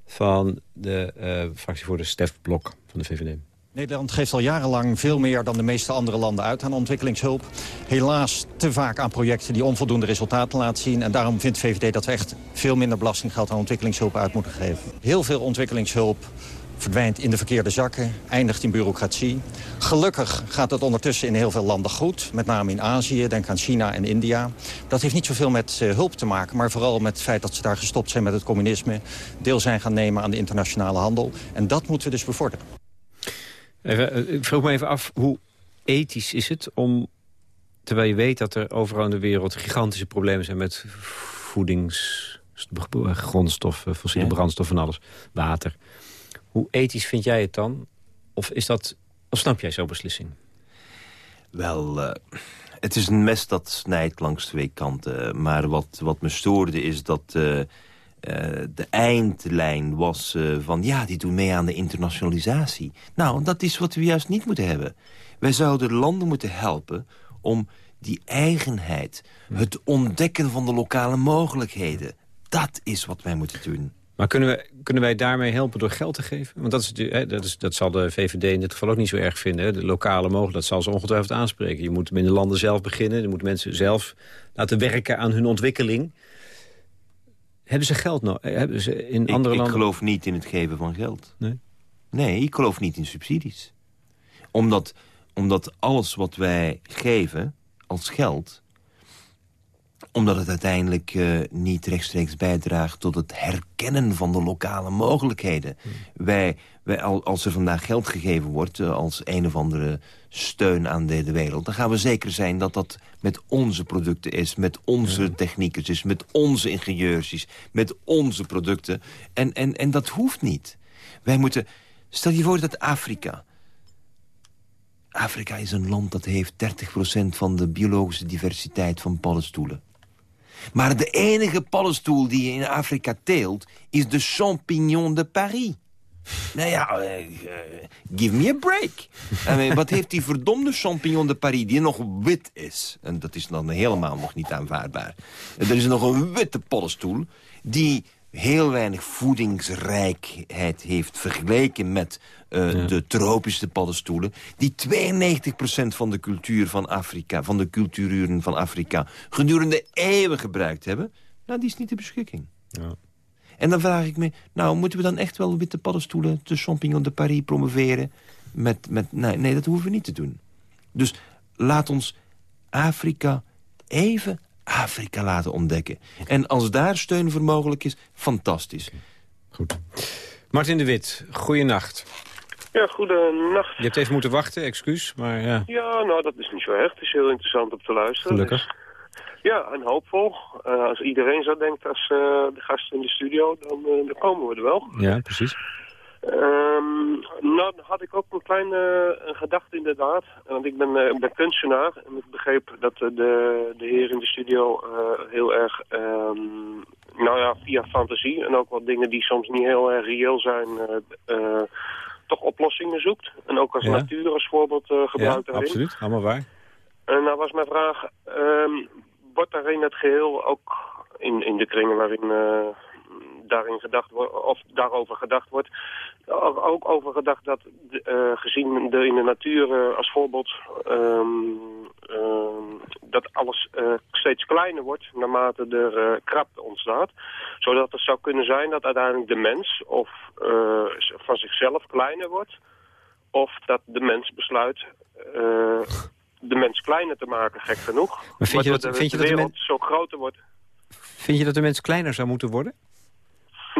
van de eh fractievoorzitter Stef Blok van de VVD. Nederland geeft al jarenlang veel meer dan de meeste andere landen uit aan ontwikkelingshulp. Helaas te vaak aan projecten die onvoldoende resultaten laten zien. En daarom vindt VVD dat we echt veel minder belastinggeld aan ontwikkelingshulp uit moeten geven. Heel veel ontwikkelingshulp verdwijnt in de verkeerde zakken, eindigt in bureaucratie. Gelukkig gaat het ondertussen in heel veel landen goed, met name in Azië, denk aan China en India. Dat heeft niet zoveel met eh, hulp te maken, maar vooral met het feit dat ze daar gestopt zijn met het communisme, deel zijn gaan nemen aan de internationale handel. En dat moeten we dus bevorderen. Even, eh, ik vroeg me even af, hoe ethisch is het om... terwijl je weet dat er overal in de wereld gigantische problemen zijn... met voedings, grondstoffen, fossiele Ja. brandstof en alles, water. Hoe ethisch vind jij het dan? Of, is dat, of snap jij zo'n beslissing? Wel, eh, het is een mes dat snijdt langs twee kanten. Maar wat, wat me stoorde is dat eh, eh, de eindlijn was eh, van... ja, die doen mee aan de internationalisatie. Nou, dat is wat we juist niet moeten hebben. Wij zouden landen moeten helpen om die eigenheid... het ontdekken van de lokale mogelijkheden... dat is wat wij moeten doen. Maar kunnen, we, kunnen wij daarmee helpen door geld te geven? Want dat, is, dat, is, dat zal de VVD in dit geval ook niet zo erg vinden. De lokale mogelijk, dat zal ze ongetwijfeld aanspreken. Je moet in de landen zelf beginnen. Je moet mensen zelf laten werken aan hun ontwikkeling. Hebben ze geld nodig? Hebben ze in Ik, andere ik landen... geloof niet in het geven van geld. Nee? Nee, ik geloof niet in subsidies. Omdat, omdat alles wat wij geven als geld... omdat het uiteindelijk eh, niet rechtstreeks bijdraagt... tot het herkennen van de lokale mogelijkheden. Wij, wij, al- als er vandaag geld gegeven wordt... eh, als een of andere steun aan de, de wereld... dan gaan we zeker zijn dat dat met onze producten is... met onze techniekers is, met onze ingenieurs is... met onze producten. En, en, en dat hoeft niet. Wij moeten... Stel je voor dat Afrika... Afrika is een land dat heeft 30% van de biologische diversiteit van paddenstoelen. Maar de enige paddenstoel die je in Afrika teelt... is de champignon de Paris. Nou ja, eh, eh, give me a break. I mean, wat heeft die verdomde champignon de Paris die nog wit is? En dat is dan helemaal nog niet aanvaardbaar. Er is nog een witte paddenstoel die heel weinig voedingsrijkheid heeft... vergeleken met eh, de tropische paddenstoelen... die 92% van de cultuur van Afrika, van de cultuururen van Afrika... gedurende eeuwen gebruikt hebben. Nou, die is niet ter beschikking. Ja. En dan vraag ik me, nou, moeten we dan echt wel witte paddenstoelen... de champignon de Paris promoveren? Met, met, nee, nee, dat hoeven we niet te doen. Dus laat ons Afrika even Afrika laten ontdekken. En als daar steun voor mogelijk is, fantastisch. Goed. Martin de Wit, goeienacht. Ja, goedenacht. Je hebt even moeten wachten, excuus, maar ja. Ja, nou, dat is niet zo erg. Het is heel interessant om te luisteren. Gelukkig. Dus, ja, en hoopvol. Eh, als iedereen zo denkt als eh, de gasten in de studio, dan, eh, dan komen we er wel. Ja, precies. Ehm, nou, had ik ook een kleine een gedachte inderdaad. Want ik ben, eh, ik ben kunstenaar en ik begreep dat eh, de, de heer in de studio eh, heel erg, ehm, nou ja, via fantasie en ook wat dingen die soms niet heel erg reëel zijn, eh, eh, toch oplossingen zoekt. En ook als Ja. natuur als voorbeeld eh, Ja, gebruikt daarin. absoluut. Allemaal waar. En nou was mijn vraag, ehm, wordt daarin het geheel ook in, in de kringen waarin eh, daarin gedacht wordt, of daarover gedacht wordt, ook ook over gedacht dat de, eh, gezien de in de natuur eh, als voorbeeld ehm, ehm, dat alles eh, steeds kleiner wordt naarmate er krapte ontstaat. Zodat het zou kunnen zijn dat uiteindelijk de mens of van zichzelf kleiner wordt. Of dat de mens besluit de mens kleiner te maken, gek genoeg. Maar vind je dat- vind je de dat de wereld zo groter wordt? Vind je dat de mens kleiner zou moeten worden?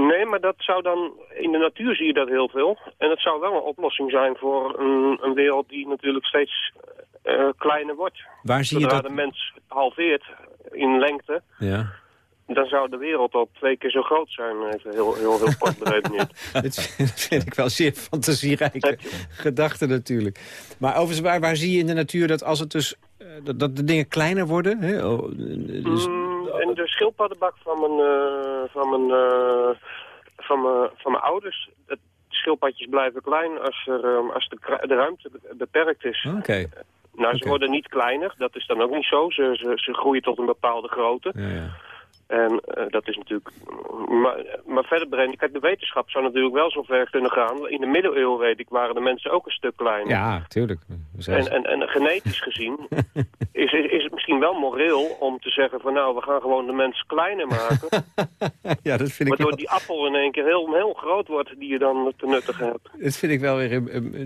Nee, maar dat zou dan... In de natuur zie je dat heel veel. En het zou wel een oplossing zijn voor een, een wereld die natuurlijk steeds eh, kleiner wordt. Waar zie je dat? de mens halveert in lengte, Ja. dan zou de wereld al twee keer zo groot zijn. Even heel, heel, heel kort beredeneerd. dat vind ik wel zeer fantasierijke gedachte natuurlijk. Maar overigens, waar, waar zie je in de natuur dat als het dus... eh, dat, dat de dingen kleiner worden? Hè? Oh, dus, Mm, en de schildpaddenbak van mijn, eh, van mijn, eh, van mijn, van mijn ouders... Het, schildpadjes blijven klein als, er, ehm, als de, de ruimte be- beperkt is. Oké. Nou, ze worden niet kleiner, dat is dan ook niet zo. Ze, ze, ze groeien tot een bepaalde grootte. Ja, ja. En eh, dat is natuurlijk... Maar, maar verder brengen... Kijk, de wetenschap zou natuurlijk wel zo ver kunnen gaan. In de middeleeuwen, weet ik, waren de mensen ook een stuk kleiner. ja, tuurlijk. En, en, en genetisch gezien is, is, is het misschien wel moreel om te zeggen van nou, we gaan gewoon de mens kleiner maken. ja, dat vind ik waardoor wel, die appel in één keer heel, heel groot wordt die je dan te nuttig hebt. dat vind ik wel weer,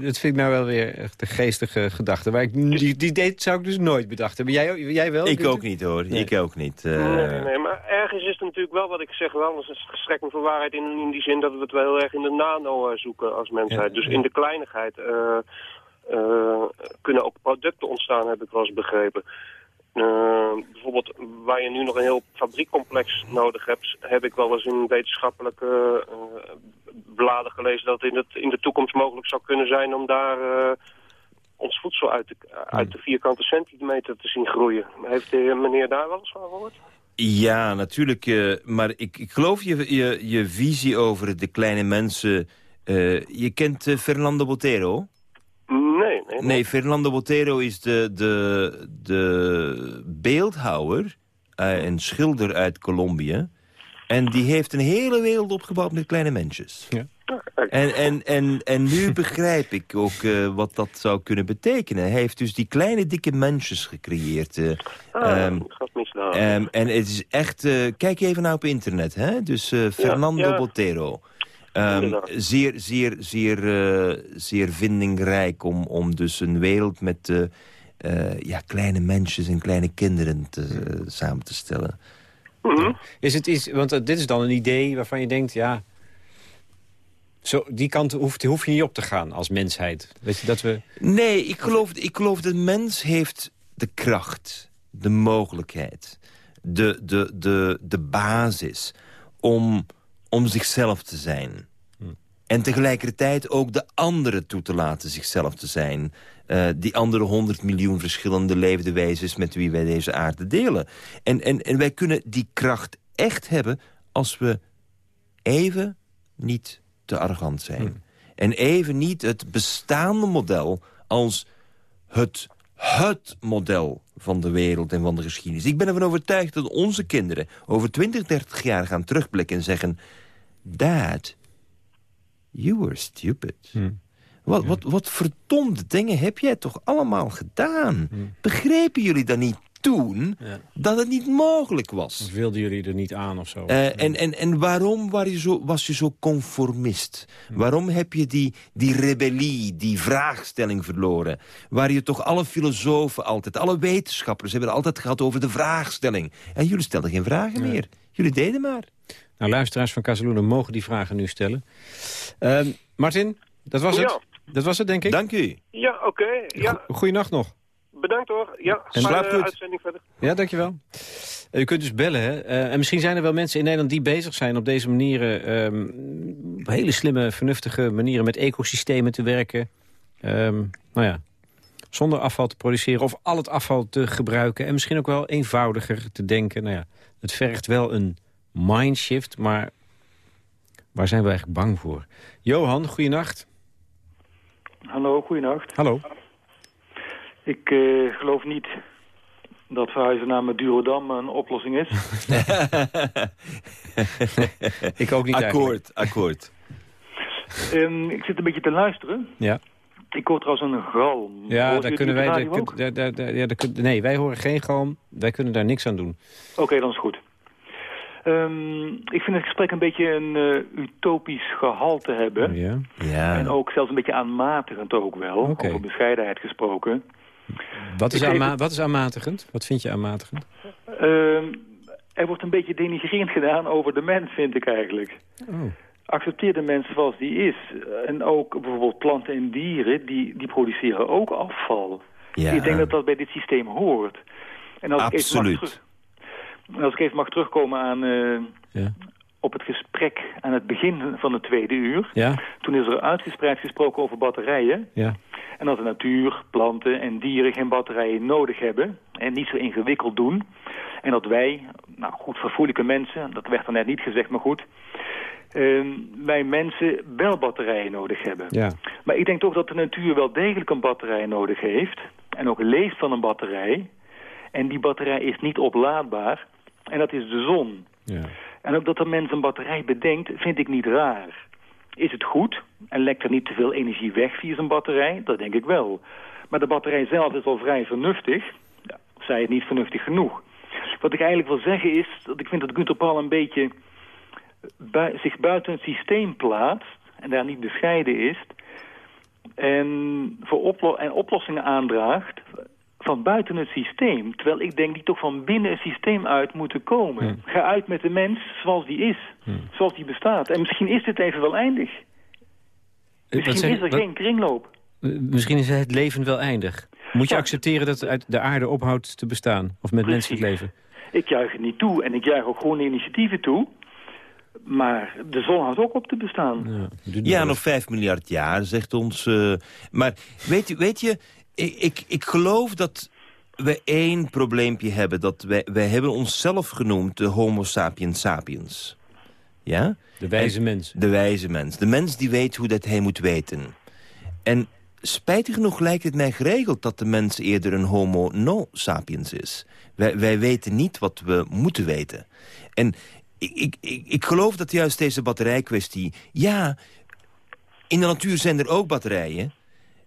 dat vind ik nou wel weer echt een geestige gedachte. Maar ik, die, die date zou ik dus nooit bedacht hebben. Jij, jij wel? Ik ook niet hoor, Nee. ik ook niet. Eh, Nee, nee, nee, maar ergens is het natuurlijk wel wat ik zeg, wel eens een gestrekking voor waarheid in, in die zin dat we het wel heel erg in de nano eh, zoeken als mensheid. Ja, dus ja. in de kleinigheid eh, kunnen ook producten ontstaan, heb ik wel eens begrepen. Eh, bijvoorbeeld waar je nu nog een heel fabriekcomplex nodig hebt, heb ik wel eens in wetenschappelijke eh, bladen gelezen dat het in, het in de toekomst mogelijk zou kunnen zijn om daar eh, ons voedsel uit de, uit de vierkante centimeter te zien groeien. Heeft de meneer daar wel eens van gehoord? Ja, natuurlijk. eh, maar ik, ik geloof je, je, je visie over de kleine mensen... eh, je kent eh, Fernando Botero? Nee, nee. Nee, Fernando Botero is de, de, de beeldhouwer eh, en schilder uit Colombia. En die heeft een hele wereld opgebouwd met kleine mensjes. Ja. En, en, en, en nu begrijp ik ook eh, wat dat zou kunnen betekenen. Hij heeft dus die kleine dikke mensjes gecreëerd. eh, Ah, ehm, dat gaat misdaan. Ehm, en het is echt... eh, kijk even naar op internet, hè? Dus eh, Fernando ja. Botero. Ehm, Inderdaad. zeer, zeer, zeer, eh, zeer vindingrijk om, om dus een wereld met eh, eh, ja, kleine mensjes en kleine kinderen te, samen te stellen. Mhm. Is het iets, want dit is dan een idee waarvan je denkt, ja... Zo, die kant hoef, hoef je niet op te gaan als mensheid. Weet je, dat we... Nee, ik geloof, ik geloof dat mens heeft de kracht, de mogelijkheid, de, de, de, de basis om, om zichzelf te zijn. En tegelijkertijd ook de anderen toe te laten zichzelf te zijn. Eh, die andere honderd miljoen verschillende levende wezens met wie wij deze aarde delen. En, en, en wij kunnen die kracht echt hebben als we even niet te arrogant zijn. En even niet het bestaande model als het, het model van de wereld en van de geschiedenis. Ik ben ervan overtuigd dat onze kinderen over 20, 30 jaar gaan terugblikken en zeggen... Dad, you were stupid. Wat, wat, wat verdomde dingen heb jij toch allemaal gedaan? Begrepen jullie dan niet toen Ja. dat het niet mogelijk was? Of wilden jullie er niet aan of zo? Eh, en, en, en waarom was je zo, was je zo conformist? Waarom heb je die, die rebellie, die vraagstelling verloren? Waar je toch alle filosofen altijd, alle wetenschappers... hebben het altijd gehad over de vraagstelling. En jullie stelden geen vragen meer. Jullie deden maar. Nou, luisteraars van Casaluna mogen die vragen nu stellen. Ehm, Martin, dat was het? Dat was het, denk ik. Dank u. Ja, oké. Ja, Goeienacht nog. bedankt hoor. Ja, En slaap goed. uitzending verder. Ja, dankjewel. Uh, u kunt dus bellen, hè. Eh, en misschien zijn er wel mensen in Nederland die bezig zijn op deze manieren... ehm, op hele slimme, vernuftige manieren met ecosystemen te werken. Ehm, nou ja, zonder afval te produceren of al het afval te gebruiken. En misschien ook wel eenvoudiger te denken. Nou ja, het vergt wel een mindshift, maar waar zijn we eigenlijk bang voor? Johan, goeienacht. Hallo, goeienacht. Hallo. Ik eh, geloof niet dat verhuizen naar Madurodam een oplossing is. Ik ook niet Akkoord, akkoord. Ehm, ik zit een beetje te luisteren. Ja. Ik hoor trouwens een galm. Ja, Hoort daar kunnen wij... daar daar- daar- ja, daar nee, wij horen geen galm. Wij kunnen daar niks aan doen. Oké, dan is goed. Ehm, ik vind het gesprek een beetje een eh, utopisch gehalte hebben. Ja. Ja. En ook zelfs een beetje aanmatigend ook wel. Over bescheidenheid gesproken. Wat is, Ik wat is aanmatigend? Wat vind je aanmatigend? Ehm, er wordt een beetje denigrerend gedaan over de mens, vind ik eigenlijk. Oh. Accepteer de mens zoals die is. En ook bijvoorbeeld planten en dieren, die, die produceren ook afval. Ja. Ik denk dat dat bij dit systeem hoort. En als Ik even mag Absoluut. terug, als ik even mag terugkomen aan, eh, Ja. op het gesprek aan het begin van het tweede uur. Ja? Toen is er uitgespreid gesproken over batterijen. Ja. En dat de natuur, planten en dieren geen batterijen nodig hebben. En niet zo ingewikkeld doen. En dat wij, nou goed vervoerlijke mensen, dat werd er net niet gezegd, maar goed. ehm, wij mensen wel batterijen nodig hebben. Ja. Maar ik denk toch dat de natuur wel degelijk een batterij nodig heeft. En ook leeft van een batterij. En die batterij is niet oplaadbaar. En dat is de zon. Ja. En ook dat de mens een batterij bedenkt, vind ik niet raar. Is het goed? En lekt er niet te veel energie weg via zijn batterij? Dat denk ik wel. Maar de batterij zelf is al vrij vernuftig. Ja, zij het niet vernuftig genoeg. Wat ik eigenlijk wil zeggen is dat ik vind dat Gunther Paul een beetje bui- zich buiten het systeem plaatst en daar niet bescheiden is en, voor oplo- en oplossingen aandraagt van buiten het systeem. Terwijl ik denk die toch van binnen het systeem uit moeten komen. Ga uit met de mens zoals die is, zoals die bestaat. En misschien is dit even wel eindig. Misschien zeg- is er wat- geen kringloop. Eh, Misschien is het leven wel eindig. Moet je Ja. accepteren dat uit de aarde ophoudt te bestaan? Of met menselijk leven? Ik juich het niet toe en ik juich ook gewoon de initiatieven toe. Maar de zon houdt ook op te bestaan. Ja, nog 5 miljard jaar, zegt ons... eh, maar weet je, weet je ik, ik, ik geloof dat we één probleempje hebben. Dat wij, wij hebben onszelf genoemd de homo sapiens sapiens. Ja? De wijze mens. De wijze mens. De mens die weet hoe dat hij moet weten. En spijtig genoeg lijkt het mij geregeld dat de mens eerder een homo no sapiens is. Wij, wij weten niet wat we moeten weten. En ik, ik, ik, ik geloof dat juist deze batterijkwestie... Ja, in de natuur zijn er ook batterijen...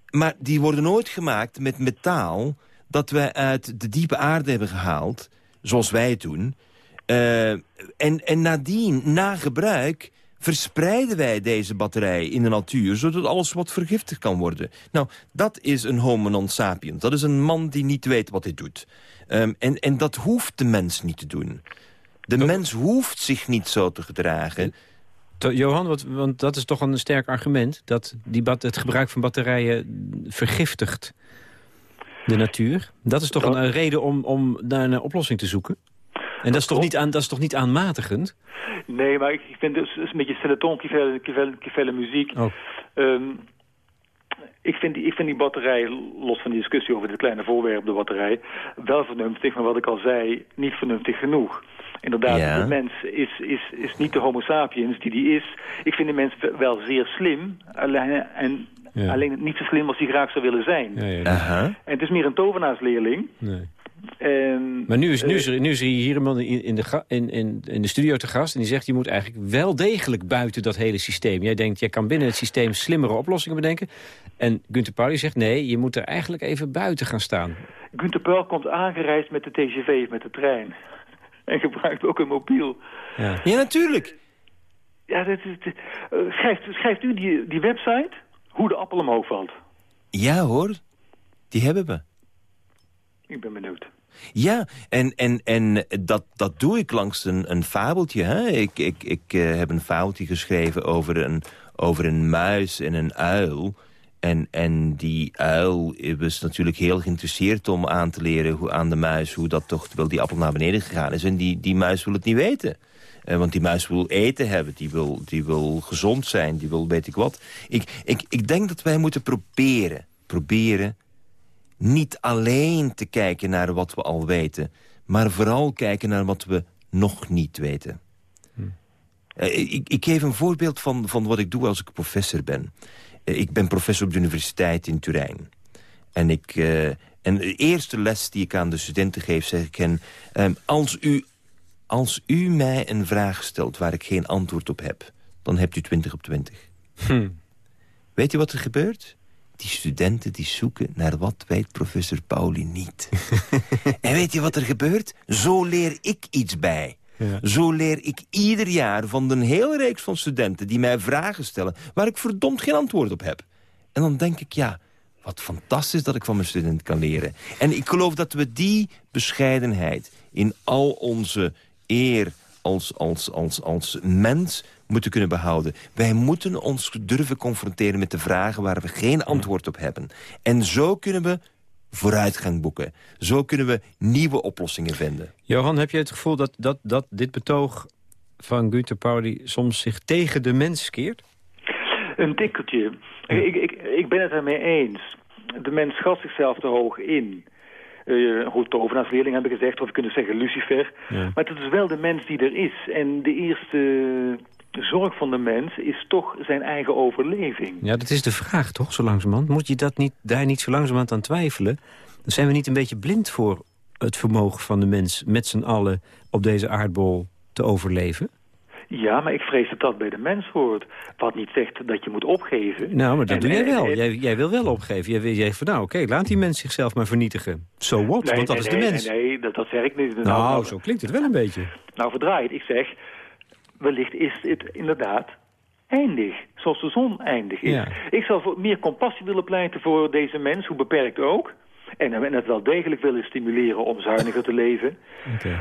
maar die worden nooit gemaakt met metaal... dat wij uit de diepe aarde hebben gehaald, zoals wij het doen... Eh, en, en nadien, na gebruik, verspreiden wij deze batterij in de natuur... zodat alles wat vergiftigd kan worden. Nou, dat is een homo non sapiens. Dat is een man die niet weet wat hij doet. Ehm, en, en dat hoeft de mens niet te doen. De mens hoeft zich niet zo te gedragen. Johan, wat, want dat is toch een sterk argument... dat die het gebruik van batterijen vergiftigt de natuur. Dat is toch een, een reden om, om naar een oplossing te zoeken? En dat is toch niet, aan, dat is toch niet aanmatigend? Nee, maar ik ik vind het is een beetje qui fait la muziek. Oh. Ehm, ik, vind die, ik vind die batterij, los van die discussie over dit kleine voorwerp, de batterij, wel vernuftig, maar wat ik al zei, niet vernuftig genoeg. Inderdaad, Ja. de mens is, is, is niet de homo sapiens die die is. Ik vind de mens wel zeer slim, alleen, en Ja. alleen niet zo slim als hij graag zou willen zijn. Ja, ja, Aha. En het is meer een tovenaarsleerling. nee. En, Maar nu is, nu, eh, is er, nu is er hier iemand in, in, de, in, in, in de studio te gast... en die zegt, je moet eigenlijk wel degelijk buiten dat hele systeem. Jij denkt, jij kan binnen het systeem slimmere oplossingen bedenken. En Gunther Pauli zegt, nee, je moet er eigenlijk even buiten gaan staan. Gunther Pearl komt aangereisd met de TGV, met de trein. En gebruikt ook een mobiel. Ja. Ja, natuurlijk. Ja, dat is, eh, schrijft, schrijft u die, die website? Hoe de appel omhoog valt. Ja hoor, die hebben we. Ik ben benieuwd. Ja, en, en, en dat, dat doe ik langs een, een fabeltje. Hè? Ik, ik, ik eh, heb een fabeltje geschreven over een, over een muis en een uil. En, en die uil was natuurlijk heel geïnteresseerd om aan te leren hoe, aan de muis... hoe dat toch, terwijl die appel naar beneden gegaan is. En die, die muis wil het niet weten. Eh, want die muis wil eten hebben, die wil, die wil gezond zijn, die wil weet ik wat. Ik, ik, ik denk dat wij moeten proberen, proberen niet alleen te kijken naar wat we al weten... maar vooral kijken naar wat we nog niet weten. Eh, ik, ik geef een voorbeeld van, van wat ik doe als ik professor ben. Eh, ik ben professor op de universiteit in Turijn. En, ik, eh, en de eerste les die ik aan de studenten geef, zeg ik hen... ehm, als, u, als u mij een vraag stelt waar ik geen antwoord op heb... dan hebt u 20 op 20. Weet je wat er gebeurt? Die studenten die zoeken naar wat weet professor Pauli niet. en weet je wat er gebeurt? Zo leer ik iets bij. Zo leer ik ieder jaar van een hele reeks van studenten... die mij vragen stellen waar ik verdomd geen antwoord op heb. En dan denk ik, ja, wat fantastisch dat ik van mijn studenten kan leren. En ik geloof dat we die bescheidenheid in al onze eer als, als, als, als mens moeten kunnen behouden. Wij moeten ons durven confronteren met de vragen waar we geen antwoord op hebben. En zo kunnen we vooruitgang boeken. Zo kunnen we nieuwe oplossingen vinden. Johan, heb je het gevoel dat, dat, dat dit betoog van Gunther Pauli... soms zich tegen de mens keert? Een tikkeltje. Ik, ik, ik ben het ermee eens. De mens schat zichzelf te hoog in. Eh goed, tovenaarsleerling hebben gezegd, of je kunt zeggen Lucifer. Ja. Maar het is wel de mens die er is. En de eerste zorg van de mens is toch zijn eigen overleving. Ja, dat is de vraag toch, zo langzamerhand? Moet je dat niet, daar niet zo langzamerhand aan twijfelen? Dan zijn we niet een beetje blind voor het vermogen van de mens... met z'n allen op deze aardbol te overleven? Ja, maar ik vrees dat dat bij de mens hoort. Wat niet zegt dat je moet opgeven. Nou, maar dat En- doe jij wel. en- Jij, jij wil wel opgeven. Jij, wil- jij zegt van nou, oké, laat die mens zichzelf maar vernietigen. So what? Nee, Want dat nee, is de mens. Nee, nee, dat, dat zeg ik niet. Nou, zo klinkt het wel een beetje. Nou, verdraaid. Ik zeg, wellicht is het inderdaad eindig. Zoals de zon eindig is. Ja. Ik zou voor meer compassie willen pleiten voor deze mens, hoe beperkt ook. En het wel degelijk willen stimuleren om zuiniger te leven.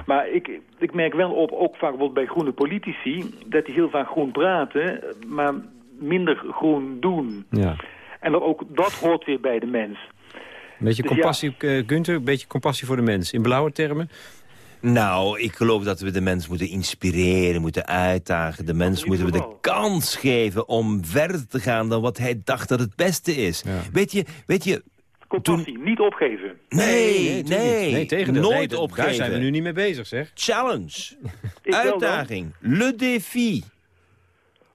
Maar ik, ik merk wel op, ook vaak bijvoorbeeld bij groene politici... dat die heel vaak groen praten, maar minder groen doen. Ja. En dat ook dat hoort weer bij de mens. Een beetje Dus ja. compassie, eh, Gunther, een beetje compassie voor de mens. In blauwe termen? Nou, ik geloof dat we de mens moeten inspireren, moeten uitdagen. De mens moeten we de kans geven om verder te gaan dan wat hij dacht dat het beste is. Ja. Weet je, weet je, Compassie, niet opgeven. nee, nee, nee tegendeel. nooit Nee, opgeven. Daar zijn we nu niet mee bezig, zeg. Challenge, uitdaging, le défi.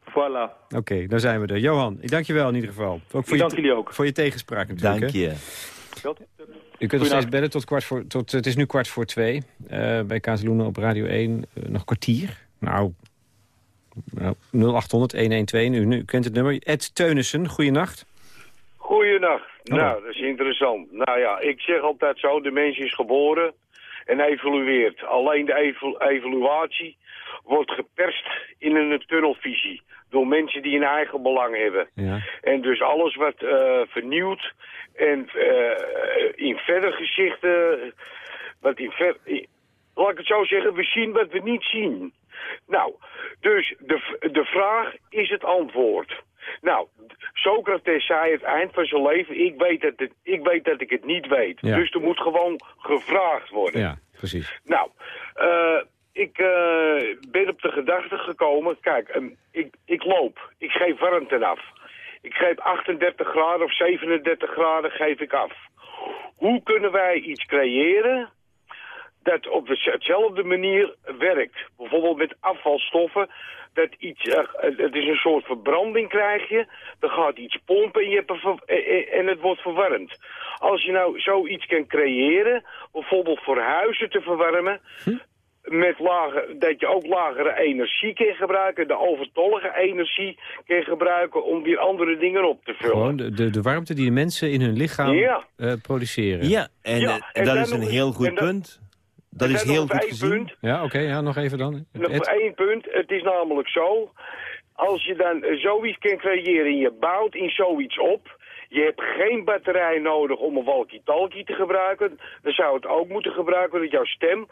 Voilà. Oké, daar zijn we er. Johan, ik dank je wel in ieder geval. Ook voor, Ik je, dank jullie ook. voor je tegenspraak natuurlijk. Dank hè. U kunt nog steeds bellen tot kwart voor... Tot, het is nu kwart voor twee. eh, bij Kazeloenen op Radio 1. eh, nog kwartier. Nou, nou 0800-112. U, u kent het nummer. Ed Teunissen, goeienacht. Goeienacht. Hallo. Nou, dat is interessant. Nou ja, ik zeg altijd zo, de mens is geboren en evolueert. Alleen de evalu- evaluatie wordt geperst in een tunnelvisie. Door mensen die een eigen belang hebben. Ja. En dus alles wat eh, vernieuwd en eh, in verder gezichten, wat in ver, in- laat ik het zo zeggen, we zien wat we niet zien. Nou, dus de, de vraag is het antwoord. Nou, Socrates zei het eind van zijn leven, ik weet dat, het, ik, weet dat ik het niet weet. Ja. Dus er moet gewoon gevraagd worden. ja, precies. Nou, eh, ik eh, ben op de gedachte gekomen, kijk, ehm, ik, ik loop, ik geef warmte af. Ik geef 38 graden of 37 graden geef ik af. Hoe kunnen wij iets creëren dat op de- hetzelfde manier werkt? Bijvoorbeeld met afvalstoffen, dat iets, eh, het is een soort verbranding krijg je, dan gaat iets pompen en, je eh, eh, en het wordt verwarmd. Als je nou zoiets kan creëren, bijvoorbeeld voor huizen te verwarmen, met lage, dat je ook lagere energie kan gebruiken, de overtollige energie kan gebruiken om weer andere dingen op te vullen. Gewoon de, de, de warmte die de mensen in hun lichaam Ja. eh, produceren. Ja, en, Ja, eh, en dat is een heel goed punt. Dat is heel goed gezien. punt. Ja, oké, ja, nog even dan. Nog Ed? één punt. Het is namelijk zo. Als je dan zoiets kan creëren en je bouwt in zoiets op... Je hebt geen batterij nodig om een walkie-talkie te gebruiken. Dan zou het ook moeten gebruiken dat jouw stem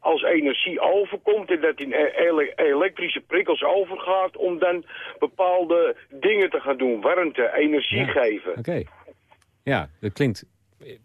als energie overkomt... en dat in e- ele- elektrische prikkels overgaat... om dan bepaalde dingen te gaan doen. Warmte, energie Ja. geven. Oké. Ja, dat klinkt...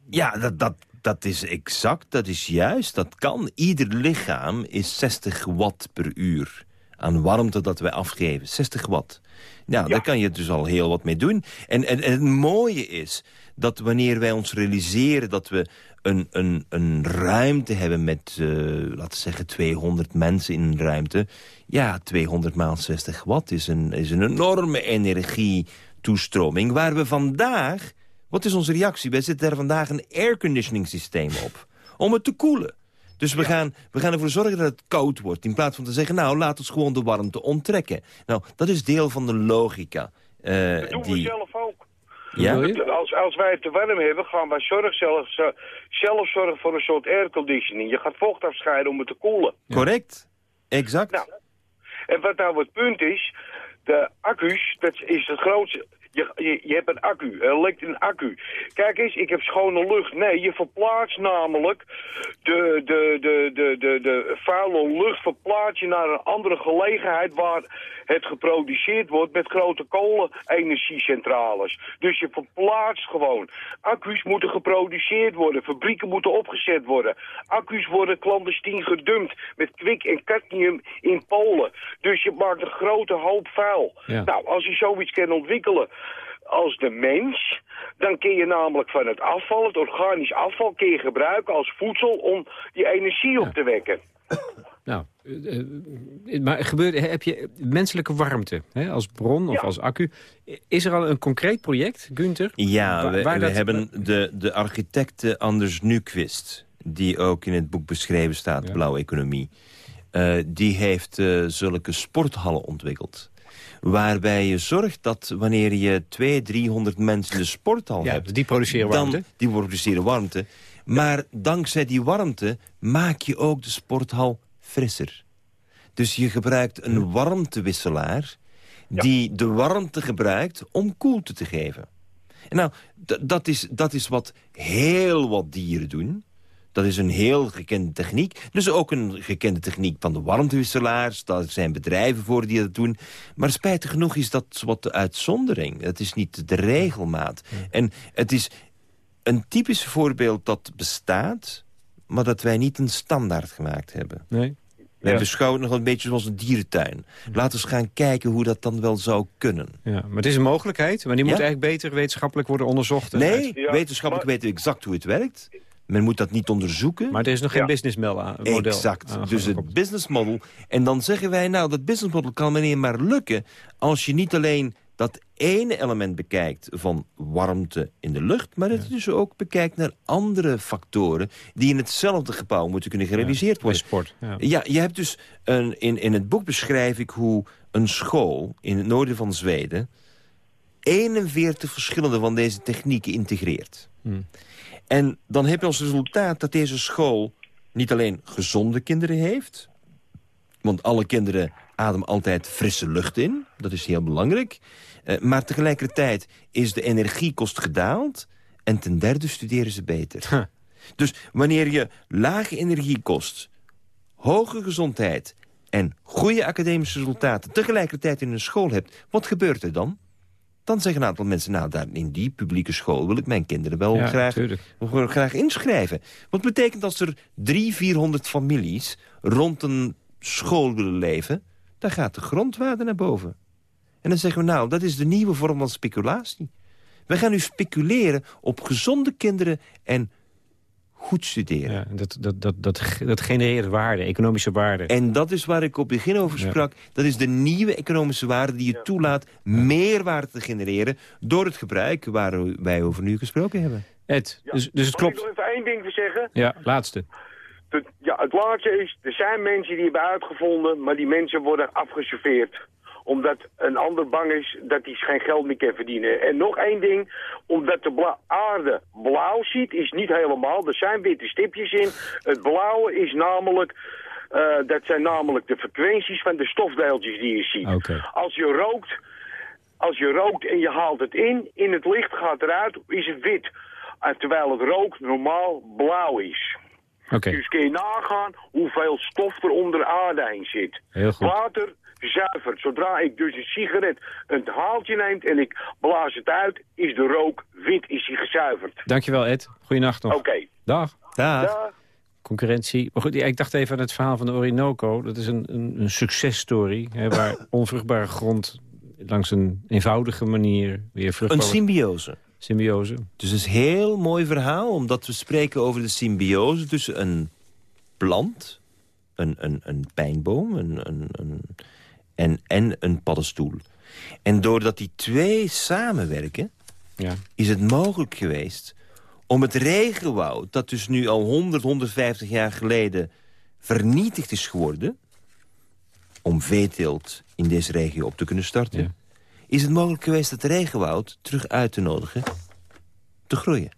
Ja, dat, dat, dat is exact, dat is juist, dat kan. Ieder lichaam is 60 watt per uur aan warmte dat wij afgeven. 60 watt. Nou, daar kan je dus al heel wat mee doen. En, en, en het mooie is dat wanneer wij ons realiseren dat we een, een, een ruimte hebben met, eh, laten we zeggen, 200 mensen in een ruimte. Ja, 200 maal 60 watt is een, is een enorme energietoestroming waar we vandaag... Wat is onze reactie? Wij zetten daar vandaag een airconditioning systeem op. Om het te koelen. Dus we, gaan, we gaan ervoor zorgen dat het koud wordt. In plaats van te zeggen, nou, laat ons gewoon de warmte onttrekken. Nou, dat is deel van de logica. eh, Dat doen we die, zelf ook. ja? Als, als wij het te warm hebben, gaan wij zorg zelf, zelf zorgen voor een soort airconditioning. Je gaat vocht afscheiden om het te koelen. Correct. Exact. Nou, en wat nou het punt is, de accu's, dat is het grootste... Je, je, je hebt een accu, er ligt een accu. Kijk eens, ik heb schone lucht. Nee, je verplaatst namelijk de, de, de, de, de, de vuile lucht verplaats je naar een andere gelegenheid waar het geproduceerd wordt met grote kolenenergiecentrales. Dus je verplaatst gewoon. Accu's moeten geproduceerd worden, fabrieken moeten opgezet worden. Accu's worden clandestien gedumpt met kwik en cadmium in Polen. Dus je maakt een grote hoop vuil. Ja. Nou, als je zoiets kan ontwikkelen als de mens, dan kun je namelijk van het afval, het organisch afval, kun je gebruiken als voedsel om die energie op te wekken. Nou, eh, eh, maar gebeurt, heb je menselijke warmte hè, als bron of Ja. als accu? Is er al een concreet project, Gunther? Ja, Waar- we, waar we dat- hebben de, de architect eh, Anders Nuquist... die ook in het boek beschreven staat, Ja. Blauwe Economie... eh, die heeft zulke sporthallen ontwikkeld. Waarbij je zorgt dat wanneer je 200, 300 mensen de sporthal Ja, hebt... die produceren dan- warmte. die produceren warmte. Maar dankzij die warmte maak je ook de sporthal frisser. Dus je gebruikt een warmtewisselaar... die de warmte gebruikt om koelte te geven. En nou, dat is, dat is wat heel wat dieren doen. Dat is een heel gekende techniek. Dus ook een gekende techniek van de warmtewisselaars. Daar zijn bedrijven voor die dat doen. Maar spijtig genoeg is dat wat de uitzondering. Het is niet de regelmaat. En het is een typisch voorbeeld dat bestaat... maar dat wij niet een standaard gemaakt hebben. Nee. Wij Ja. beschouwen het nog een beetje zoals een dierentuin. Laten we eens gaan kijken hoe dat dan wel zou kunnen. Ja, maar het is een mogelijkheid, maar die moet Ja? eigenlijk beter wetenschappelijk worden onderzocht. Nee, uit- Ja, wetenschappelijk weten we exact hoe het werkt. Men moet dat niet onderzoeken. Maar er is nog geen Ja. business model aan- model. Exact. aan- dus het business model. En dan zeggen wij, nou, dat business model kan meneer maar lukken... als je niet alleen dat ene element bekijkt van warmte in de lucht... maar dat je dus ook bekijkt naar andere factoren... die in hetzelfde gebouw moeten kunnen gerealiseerd worden. sport. Ja. Ja, je hebt dus een, in, in het boek beschrijf ik hoe een school in het noorden van Zweden 41 verschillende van deze technieken integreert. Hmm. En dan heb je als resultaat dat deze school niet alleen gezonde kinderen heeft, want alle kinderen ademen altijd frisse lucht in, dat is heel belangrijk, eh, maar tegelijkertijd is de energiekost gedaald en ten derde studeren ze beter. Huh. Dus wanneer je lage energiekost, hoge gezondheid en goede academische resultaten tegelijkertijd in een school hebt, wat gebeurt er dan? Dan zeggen een aantal mensen, nou, daar in die publieke school wil ik mijn kinderen wel Ja, graag, wel graag inschrijven. Wat betekent als er drie, vierhonderd families rond een school willen leven, dan gaat de grondwaarde naar boven. En dan zeggen we, nou, dat is de nieuwe vorm van speculatie. We gaan nu speculeren op gezonde kinderen en goed studeren. Ja, dat, dat, dat, dat, dat genereert waarde, economische waarde. En dat is waar ik op het begin over Ja. sprak. Dat is de nieuwe economische waarde die je toelaat meerwaarde te genereren... door het gebruik waar wij over nu gesproken hebben. Ed, dus, dus het Mag ik klopt. nog even één ding zeggen? Ja, laatste. Ja, het laatste is, er zijn mensen die hebben uitgevonden, maar die mensen worden afgeserveerd. Omdat een ander bang is dat hij geen geld meer kan verdienen. En nog één ding, omdat de bla- aarde blauw ziet, is niet helemaal. Er zijn witte stipjes in. Het blauwe is namelijk, eh, dat zijn namelijk de frequenties van de stofdeeltjes die je ziet. Als je rookt, als je rookt en je haalt het in, in het licht gaat eruit, is het wit. En terwijl het rook normaal blauw is. Oké, Dus kun je nagaan hoeveel stof er onder de aarde heen zit. heel goed. Water zuivert. Zodra ik dus een sigaret een haaltje neemt en ik blaas het uit, is de rook wit, is die gezuiverd. Dankjewel Ed. Goeienacht nog. Oké. Dag. Dag. Dag. Concurrentie. Maar goed, ik dacht even aan het verhaal van de Orinoco. Dat is een, een, een successtory. Hè, waar onvruchtbare grond langs een eenvoudige manier weer Een vruchtbaar wordt. symbiose. symbiose. Dus het is een heel mooi verhaal, omdat we spreken over de symbiose tussen een plant, een, een, een pijnboom een, een, een, en, en een paddenstoel. En doordat die twee samenwerken, Ja. is het mogelijk geweest om het regenwoud... dat dus nu al 100, 150 jaar geleden vernietigd is geworden... om veeteelt in deze regio op te kunnen starten... Ja. is het mogelijk geweest het regenwoud terug uit te nodigen te groeien.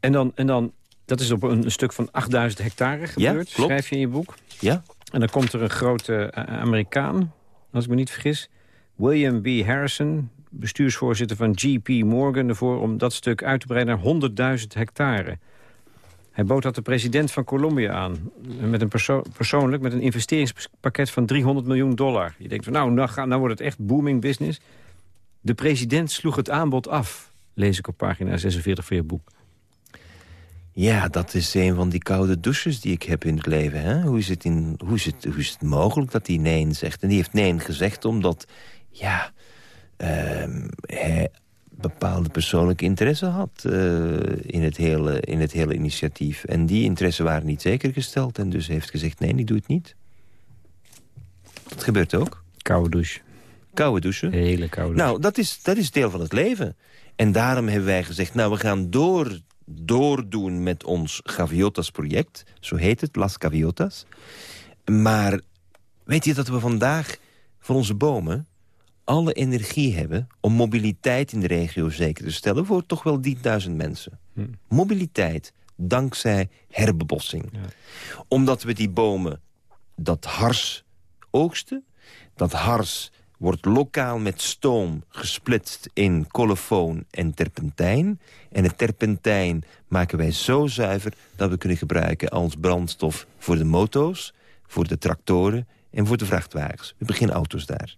En dan, en dan, dat is op een, een stuk van 8000 hectare gebeurd, schrijf je in je boek. Ja? En dan komt er een grote eh, Amerikaan, als ik me niet vergis... William B. Harrison, bestuursvoorzitter van GP Morgan... ervoor om dat stuk uit te breiden naar 100.000 hectare. Hij bood dat de president van Colombia aan. Met een perso persoonlijk met een investeringspakket van 300 miljoen dollar. Je denkt van nou, nou, nou wordt het echt booming business. De president sloeg het aanbod af. Lees ik op pagina 46 van je boek. Ja, dat is een van die koude douches die ik heb in het leven. Hè? Hoe, is het in, hoe, is het, hoe is het mogelijk dat hij nee zegt? En die heeft nee gezegd omdat ja, ehm, hij bepaalde persoonlijke interesse had eh, in, het hele, in het hele initiatief. En die interesse waren niet zeker gesteld. En dus heeft gezegd, nee, ik doe het niet. Dat gebeurt ook. Koude douche. Koude douchen. Hele koude douche. Nou, dat is, dat is deel van het leven. En daarom hebben wij gezegd, nou, we gaan door, doordoen met ons Gaviotas-project. Zo heet het, Las Gaviotas. Maar weet je dat we vandaag voor onze bomen alle energie hebben om mobiliteit in de regio zeker te stellen voor toch wel 10.000 mensen. Mobiliteit dankzij herbebossing. Omdat we die bomen dat hars oogsten. Dat hars wordt lokaal met stoom gesplitst in colofoon en terpentijn. En het terpentijn maken wij zo zuiver dat we kunnen gebruiken als brandstof voor de moto's, voor de tractoren en voor de vrachtwagens. We beginnen auto's daar.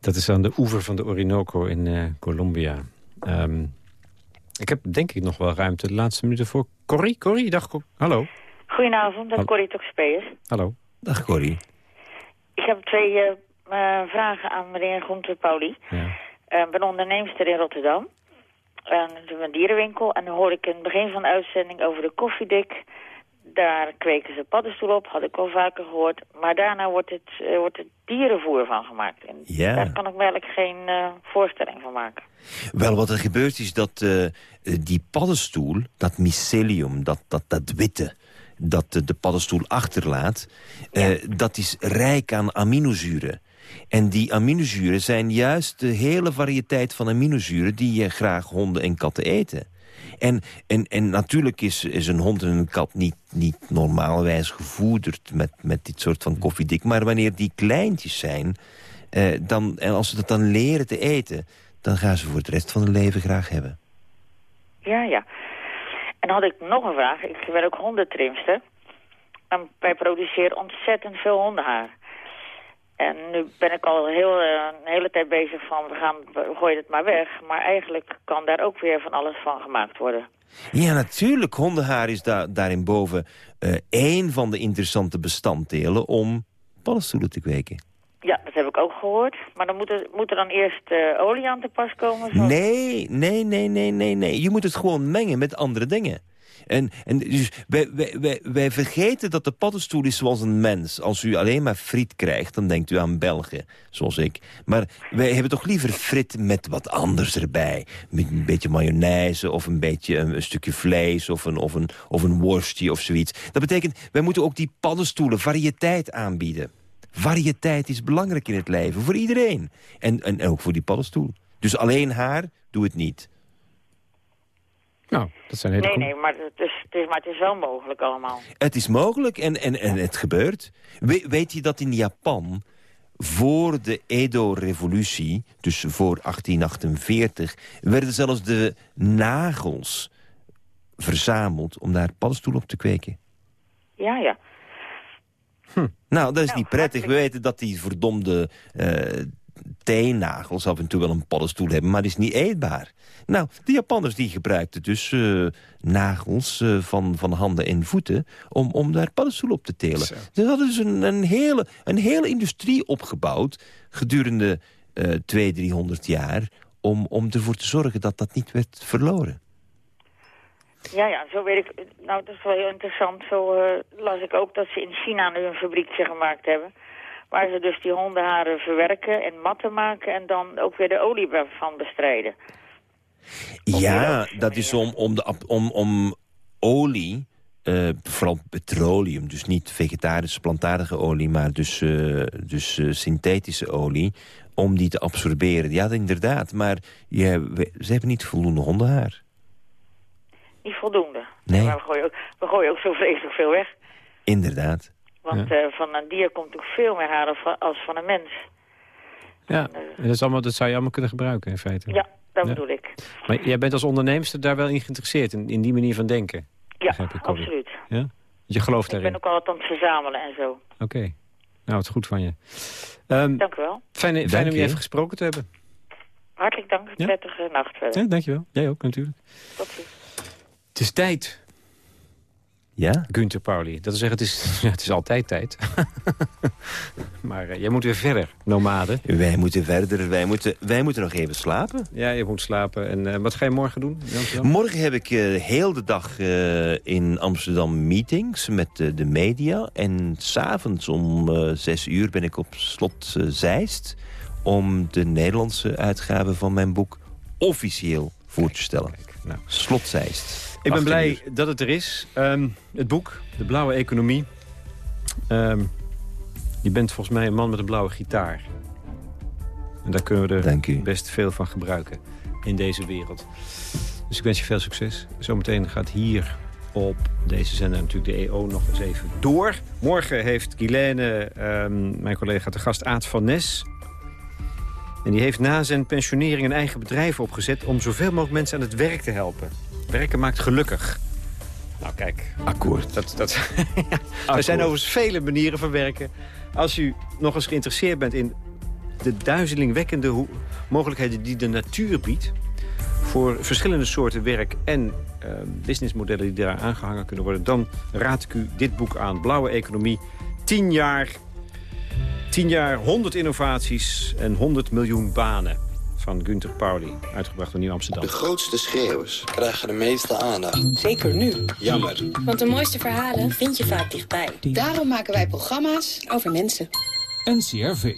Dat is aan de oever van de Orinoco in eh, Colombia. Ehm, ik heb denk ik nog wel ruimte de laatste minuten voor Corrie. Corrie, dag. Cor- Hallo. Goedenavond, dat Hallo. Corrie Toxpeers. Hallo. Dag Corrie. Ik heb twee eh, vragen aan meneer Gonter Pauli. Ja. Eh, ben onderneemster in Rotterdam. En een dierenwinkel. En dan hoor ik in het begin van de uitzending over de koffiedik. Daar kweken ze paddenstoel op, had ik al vaker gehoord. Maar daarna wordt het, eh, wordt het dierenvoer van gemaakt. En Ja. daar kan ik me eigenlijk geen eh, voorstelling van maken. Wel, wat er gebeurt is dat eh, eh, die paddenstoel, dat mycelium, dat, dat, dat witte... dat eh, de paddenstoel achterlaat, eh, dat is rijk aan aminozuren. En die aminozuren zijn juist de hele variëteit van aminozuren... die je graag honden en katten eten. En, en, en natuurlijk is, is een hond en een kat niet, niet normaalwijs gevoederd... Met, met dit soort van koffiedik. Maar wanneer die kleintjes zijn... eh, dan, en als ze dat dan leren te eten... dan gaan ze voor het rest van hun leven graag hebben. Ja, ja. En dan had ik nog een vraag. Ik ben ook hondentrimster. En wij produceren ontzettend veel hondenhaar. En nu ben ik al heel, eh, een hele tijd bezig van, we gaan, we gooien het maar weg. Maar eigenlijk kan daar ook weer van alles van gemaakt worden. Ja, natuurlijk. Hondenhaar is da daarin boven eh één van de interessante bestanddelen... om paddenstoelen te kweken. Ja, dat heb ik ook gehoord. Maar dan moet er, moet er dan eerst eh, olie aan te pas komen? zoals- Nee, nee, nee, nee, nee, nee. Je moet het gewoon mengen met andere dingen. En, en dus wij, wij, wij, wij vergeten dat de paddenstoel is zoals een mens. Als u alleen maar friet krijgt, dan denkt u aan België, zoals ik. Maar wij hebben toch liever frit met wat anders erbij. Met een beetje mayonaise of een beetje een, stukje vlees of een, of, een, of een worstje of zoiets. Dat betekent, wij moeten ook die paddenstoelen variëteit aanbieden. Variëteit is belangrijk in het leven, voor iedereen. En, en, ook voor die paddenstoel. Dus alleen haar, doe het niet. Nou, dat zijn hele Nee, nee, maar het is, het is, maar het is wel mogelijk allemaal. Het is mogelijk en, en, en het gebeurt. We- weet je dat in Japan voor de Edo-revolutie, dus voor 1848... werden zelfs de nagels verzameld om daar paddenstoelen op te kweken? Ja, ja. Nou, dat is niet prettig. We weten dat die verdomde eh teennagels af en toe wel een paddenstoel hebben... maar is niet eetbaar. Nou, de Japanners die gebruikten dus eh, nagels eh, van, van handen en voeten... om, om daar paddenstoelen op te telen. Ze hadden dus een, een, hele, een hele industrie opgebouwd... gedurende eh 200, 300 jaar... Om, om ervoor te zorgen dat dat niet werd verloren. Ja, ja, zo weet ik. Nou, dat is wel heel interessant. Zo eh, las ik ook dat ze in China nu een fabriekje gemaakt hebben. Waar ze dus die hondenharen verwerken en matten maken... en dan ook weer de olie van bestrijden. Ja, dat is om, om, de, om, om olie, eh, vooral petroleum, dus niet vegetarische plantaardige olie, maar dus, eh, dus eh, synthetische olie, om die te absorberen. Ja, inderdaad, maar je, we- ze hebben niet voldoende hondenhaar. Niet voldoende. Nee. Maar we gooien, ook, we gooien ook zo vreselijk veel weg. Inderdaad. Want eh, van een dier komt ook veel meer haar als- als van een mens. Ja, en dat, is allemaal, dat zou je allemaal kunnen gebruiken in feite. Ja, dat Ja. bedoel ik. Maar jij bent als onderneemster daar wel in geïnteresseerd, in, in die manier van denken? Ja, ik, absoluut. Ja? Je gelooft Ik daarin? ben ook altijd aan het verzamelen en zo. Oké. Nou, het is goed van je. Ehm, Dank u wel. Fijn, fijn Dank om je je. even gesproken te hebben. Hartelijk dank. Ja. Prettige nacht verder. Ja, dankjewel. Jij ook natuurlijk. Tot ziens. Het is tijd, Ja? Gunther Pauli. Dat wil zeggen, het is, het is altijd tijd. maar eh, jij moet weer verder, nomade. Wij moeten verder, wij moeten, wij moeten nog even slapen. Ja, je moet slapen. En eh, wat ga je morgen doen? Morgen heb ik eh, heel de dag in Amsterdam meetings met de media. En s'avonds om zes uur ben ik op slot Zeist... om de Nederlandse uitgave van mijn boek officieel voor te stellen. Nou. Slot Zeist. Ik ben 18 blij uur. dat het er is. Ehm, het boek, De Blauwe Economie. Ehm, je bent volgens mij een man met een blauwe gitaar. En daar kunnen we er best veel van gebruiken in deze wereld. Dus ik wens je veel succes. Zometeen gaat hier op deze zender natuurlijk de EO nog eens even door. Morgen heeft Guilaine, ehm, mijn collega, de gast Aad van Nes. En die heeft na zijn pensionering een eigen bedrijf opgezet... om zoveel mogelijk mensen aan het werk te helpen. Werken maakt gelukkig. Nou, kijk. Akkoord. Dat, dat, er zijn overigens vele manieren van werken. Als u nog eens geïnteresseerd bent in de duizelingwekkende mogelijkheden die de natuur biedt... voor verschillende soorten werk en eh, businessmodellen die daar aangehangen kunnen worden... dan raad ik u dit boek aan. Blauwe Economie. 10 jaar, 10 jaar 100 innovaties en 100 miljoen banen. Van Gunther Pauli, uitgebracht door Nieuw Amsterdam. De grootste schreeuwers krijgen de meeste aandacht. Zeker nu. Jammer. Want de mooiste verhalen vind je vaak dichtbij. Daarom maken wij programma's over mensen. NCRV.